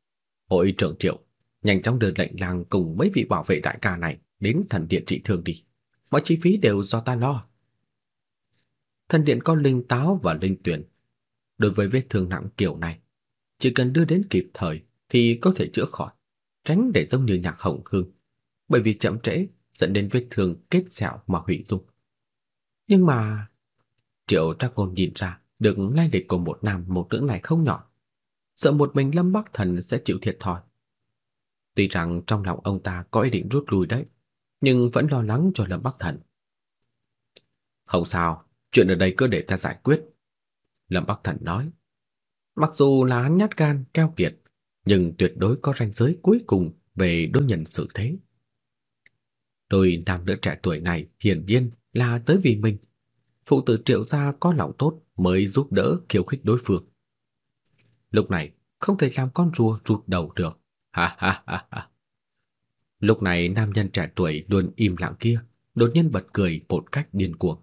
Hội trưởng Triệu, nhanh chóng đưa lệnh làng cùng mấy vị bảo vệ đại ca này đến thần điện trị thương đi. Mọi chi phí đều do ta lo. Thần điện có linh táo và linh tuyển. Đối với vết thương nặng kiểu này, chỉ cần đưa đến kịp thời thì có thể chữa khỏi, tránh để giống như nhạc hồng hương, bởi vì chậm trễ dẫn đến vết thương kết sẹo mà hủy dung. Nhưng mà Triệu Trác Ngôn nhìn ra được lai lịch của một nam một nữ này không nhỏ, sợ một mình Lâm Bắc Thần sẽ chịu thiệt thòi. Tuy rằng trong lòng ông ta có ý định rút lui đấy, nhưng vẫn lo lắng cho Lâm Bắc Thần. Không sao, chuyện ở đây cứ để ta giải quyết. Lâm Bắc Thần nói. Mặc dù là hắn nhát gan, keo kiệt, nhưng tuyệt đối có ranh giới cuối cùng về đối nhân xử thế. Đôi nam nữ trẻ tuổi này hiển nhiên là tới vì mình. Phụ tử triệu gia có lòng tốt mới giúp đỡ khiêu khích đối phương. Lúc này không thể làm con rùa rụt đầu được. Ha ha ha ha. Lúc này nam nhân trẻ tuổi luôn im lặng kia đột nhiên bật cười một cách điên cuồng.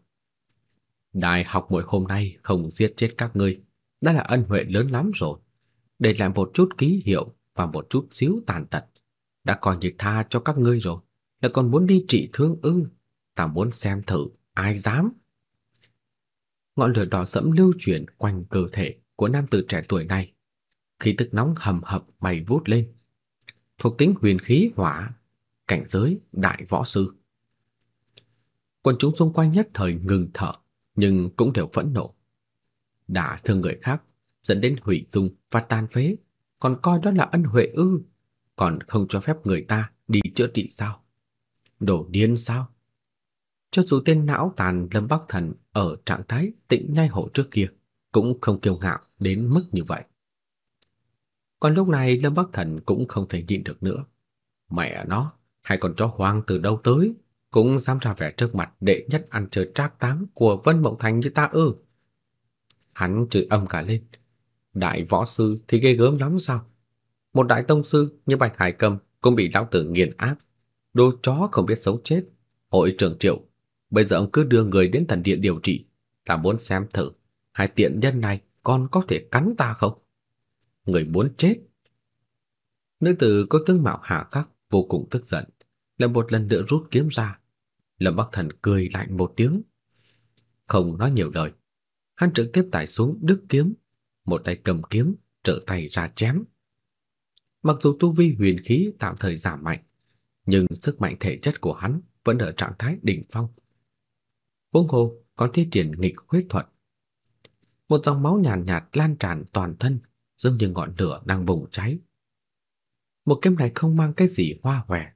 Đại học mỗi hôm nay không giết chết các ngươi, đã là ân huệ lớn lắm rồi. Để lại một chút ký hiệu và một chút xíu tàn tật, đã coi như tha cho các ngươi rồi, là còn muốn đi trị thương ư? Ta muốn xem thử, ai dám? Ngọn lửa đỏ sẫm lưu chuyển quanh cơ thể của nam tử trẻ tuổi này, khí tức nóng hầm hập bay vút lên. Thuộc tính huyền khí hỏa, cảnh giới đại võ sư. Quần chúng xung quanh nhất thời ngừng thở, nhưng cũng đều phẫn nộ. Đã thương người khác, dẫn đến hủy dung và tan phế, còn coi đó là ân huệ ư, còn không cho phép người ta đi chữa trị sao? Đồ điên sao? Cho dù tên não tàn Lâm Bắc Thần ở trạng thái tĩnh nhai hổ trước kia, cũng không kiêu ngạo đến mức như vậy. Còn lúc này Lâm Bắc Thần cũng không thể nhịn được nữa. Mẹ nó, hai con chó hoang từ đâu tới, cũng dám ra vẻ trước mặt đệ nhất ăn chơi trác táng của Vân Mộng Thành như ta ư? Hắn chửi âm cả lên. Đại võ sư thì ghê gớm lắm sao? Một đại tông sư như Bạch Hải Cầm cũng bị lão tử nghiền áp. Đồ chó không biết sống chết. Hội trưởng Triệu, bây giờ ông cứ đưa người đến thần điện điều trị. Ta muốn xem thử, hai tiện nhân này còn có thể cắn ta không? Người muốn chết. Nữ tử có tướng mạo hạ khắc vô cùng tức giận, lại một lần nữa rút kiếm ra. Lâm Bắc Thần cười lạnh một tiếng, không nói nhiều lời, hắn trực tiếp tải xuống đứt kiếm, một tay cầm kiếm, trở tay ra chém. Mặc dù tu vi huyền khí tạm thời giảm mạnh, nhưng sức mạnh thể chất của hắn vẫn ở trạng thái đỉnh phong. Huống hồ còn thi triển nghịch huyết thuật. Một dòng máu nhàn nhạt, nhạt lan tràn toàn thân, giống như ngọn lửa đang bùng cháy. Một kiếm này không mang cái gì hoa hòe,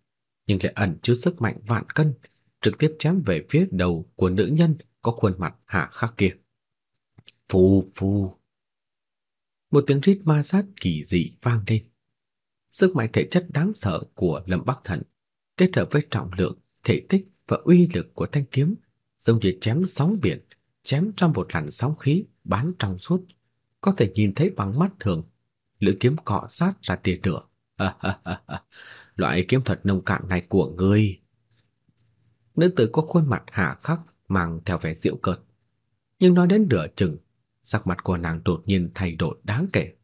nhưng lại ẩn chứa sức mạnh vạn cân, trực tiếp chém về phía đầu của nữ nhân có khuôn mặt hạ khắc kia. Phù phù. Một tiếng rít ma sát kỳ dị vang lên. Sức mạnh thể chất đáng sợ của Lâm Bắc Thần kết hợp với trọng lượng, thể tích và uy lực của thanh kiếm, giống như chém sóng biển, chém trong một làn sóng khí bán trong suốt, có thể nhìn thấy bằng mắt thường. Lưỡi kiếm cọ sát ra tia lửa. Loại kiếm thuật nông cạn này của ngươi. Nữ tử có khuôn mặt hạ khắc mang theo vẻ giễu cợt. Nhưng nói đến nửa chừng, sắc mặt của nàng đột nhiên thay đổi đáng kể.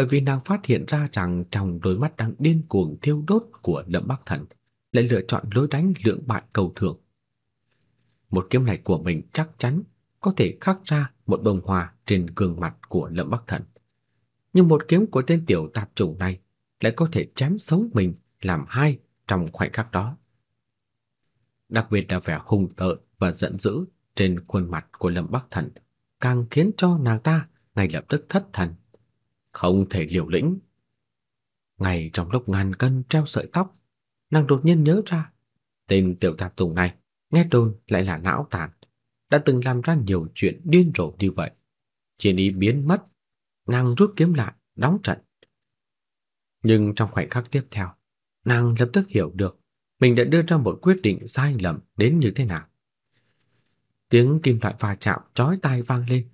Bởi vì nàng phát hiện ra rằng trong đôi mắt đang điên cuồng thiêu đốt của Lâm Bắc Thần, lại lựa chọn lối đánh lượng bại cầu thường. Một kiếm này của mình chắc chắn có thể khắc ra một bông hoa trên gương mặt của Lâm Bắc Thần. Nhưng một kiếm của tên tiểu tạp chủng này lại có thể chém sống mình, làm hai trong khoảnh khắc đó. Đặc biệt là vẻ hung tợn và giận dữ trên khuôn mặt của Lâm Bắc Thần càng khiến cho nàng ta ngay lập tức thất thần. Không thể liều lĩnh. Ngay trong lúc ngàn cân treo sợi tóc, nàng đột nhiên nhớ ra, tên tiểu tạp tùng này nghe đồn lại là não tàn, đã từng làm ra nhiều chuyện điên rồ như vậy. Chiến ý biến mất, nàng rút kiếm lại, đóng trận. Nhưng trong khoảnh khắc tiếp theo, nàng lập tức hiểu được mình đã đưa ra một quyết định sai lầm đến như thế nào. Tiếng kim loại va chạm chói tai vang lên.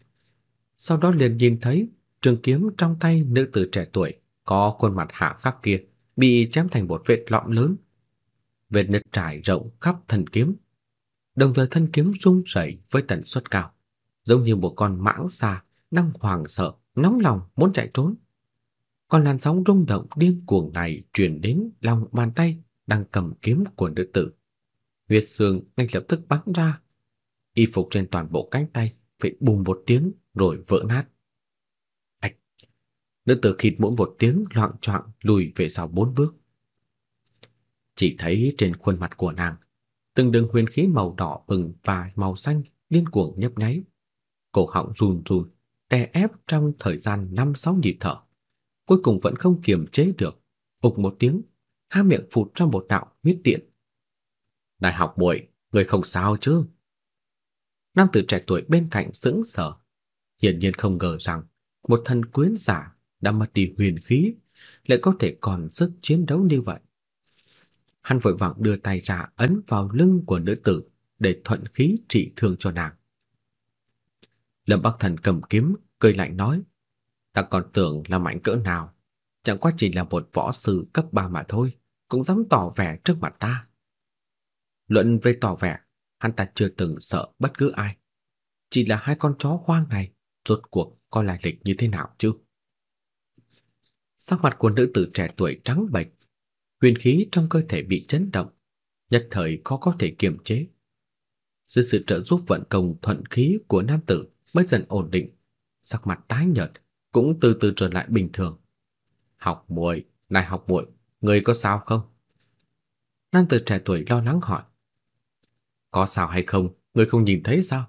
Sau đó liền nhìn thấy trường kiếm trong tay nữ tử trẻ tuổi có khuôn mặt hạ khắc kia bị chém thành một vết lõm lớn. Vết nứt trải rộng khắp thân kiếm. Đồng thời thân kiếm rung rẩy với tần suất cao, giống như một con mãng xà đang hoảng sợ, nóng lòng muốn chạy trốn. Còn làn sóng rung động điên cuồng này truyền đến lòng bàn tay đang cầm kiếm của nữ tử. Huyết xương ngay lập tức bắn ra. Y phục trên toàn bộ cánh tay phải bùng một tiếng rồi vỡ nát. Nữ tử khịt mũi một tiếng loạn choạng lùi về sau bốn bước. Chỉ thấy trên khuôn mặt của nàng, từng đường huyền khí màu đỏ bừng và màu xanh điên cuồng nhấp nháy. Cổ họng run run, đè ép trong thời gian năm sáu nhịp thở. Cuối cùng vẫn không kiềm chế được, ục một tiếng, há miệng phụt ra một đạo huyết tiện. Đại học muội, người không sao chứ? Nam tử trẻ tuổi bên cạnh sững sờ, hiển nhiên không ngờ rằng một thần quyến giả đã mất đi huyền khí lại có thể còn sức chiến đấu như vậy. Hắn vội vàng đưa tay ra ấn vào lưng của nữ tử để thuận khí trị thương cho nàng. Lâm Bắc Thần cầm kiếm, cười lạnh nói: "Ta còn tưởng là mạnh cỡ nào, chẳng qua chỉ là một võ sư cấp 3 mà thôi, cũng dám tỏ vẻ trước mặt ta." Luận về tỏ vẻ, hắn ta chưa từng sợ bất cứ ai. Chỉ là hai con chó hoang này, rốt cuộc coi lại lịch như thế nào chứ? Sắc mặt của nữ tử trẻ tuổi trắng bệch, huyền khí trong cơ thể bị chấn động, nhất thời khó có thể kiềm chế. Dưới sự trợ giúp vận công thuận khí của nam tử mới dần ổn định, sắc mặt tái nhợt cũng từ từ trở lại bình thường. "Học muội, này học muội, người có sao không?" Nam tử trẻ tuổi lo lắng hỏi. "Có sao hay không, người không nhìn thấy sao?"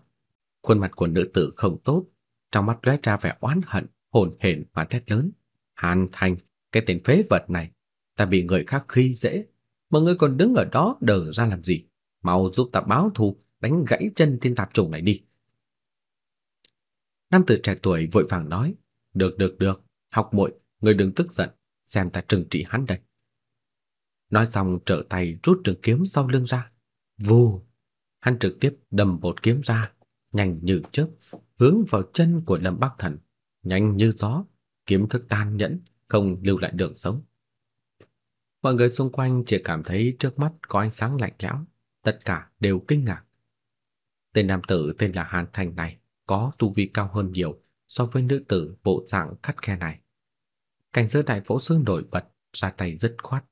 Khuôn mặt của nữ tử không tốt, trong mắt lóe ra vẻ oán hận, hồn hển và thét lớn. Hàn Thành, cái tên phế vật này, ta bị người khác khi dễ, mà ngươi còn đứng ở đó đờ ra làm gì? Mau giúp ta báo thù, đánh gãy chân tên tạp chủng này đi. Nam tử trẻ tuổi vội vàng nói, được được được, học muội, ngươi đừng tức giận, xem ta trừng trị hắn đây. Nói xong trở tay rút trường kiếm sau lưng ra. Vù, hắn trực tiếp đâm một kiếm ra, nhanh như chớp, hướng vào chân của Lâm Bắc Thần, nhanh như gió, kiếm thức tàn nhẫn, không lưu lại đường sống. Mọi người xung quanh chỉ cảm thấy trước mắt có ánh sáng lạnh lẽo, tất cả đều kinh ngạc. Tên nam tử tên là Hàn Thành này có tu vi cao hơn nhiều so với nữ tử bộ dạng khắt khe này. Cảnh giới đại võ sư nổi bật, ra tay dứt khoát.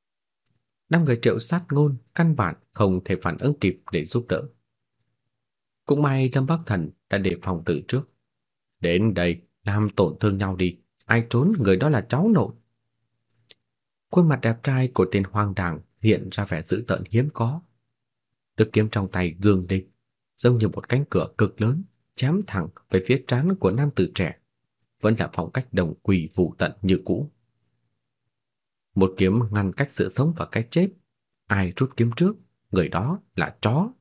Năm người triệu sát ngôn căn bản không thể phản ứng kịp để giúp đỡ. Cũng may Lâm Bắc Thần đã đề phòng từ trước. Đến đây, làm tổn thương nhau đi, ai trốn người đó là cháu nội. Khuôn mặt đẹp trai của tên hoang đàng hiện ra vẻ dữ tợn hiếm có. Đức kiếm trong tay dương lên, giống như một cánh cửa cực lớn, chém thẳng về phía trán của nam tử trẻ, vẫn là phong cách đồng quỷ vụ tận như cũ. Một kiếm ngăn cách sự sống và cái chết, ai rút kiếm trước, người đó là chó.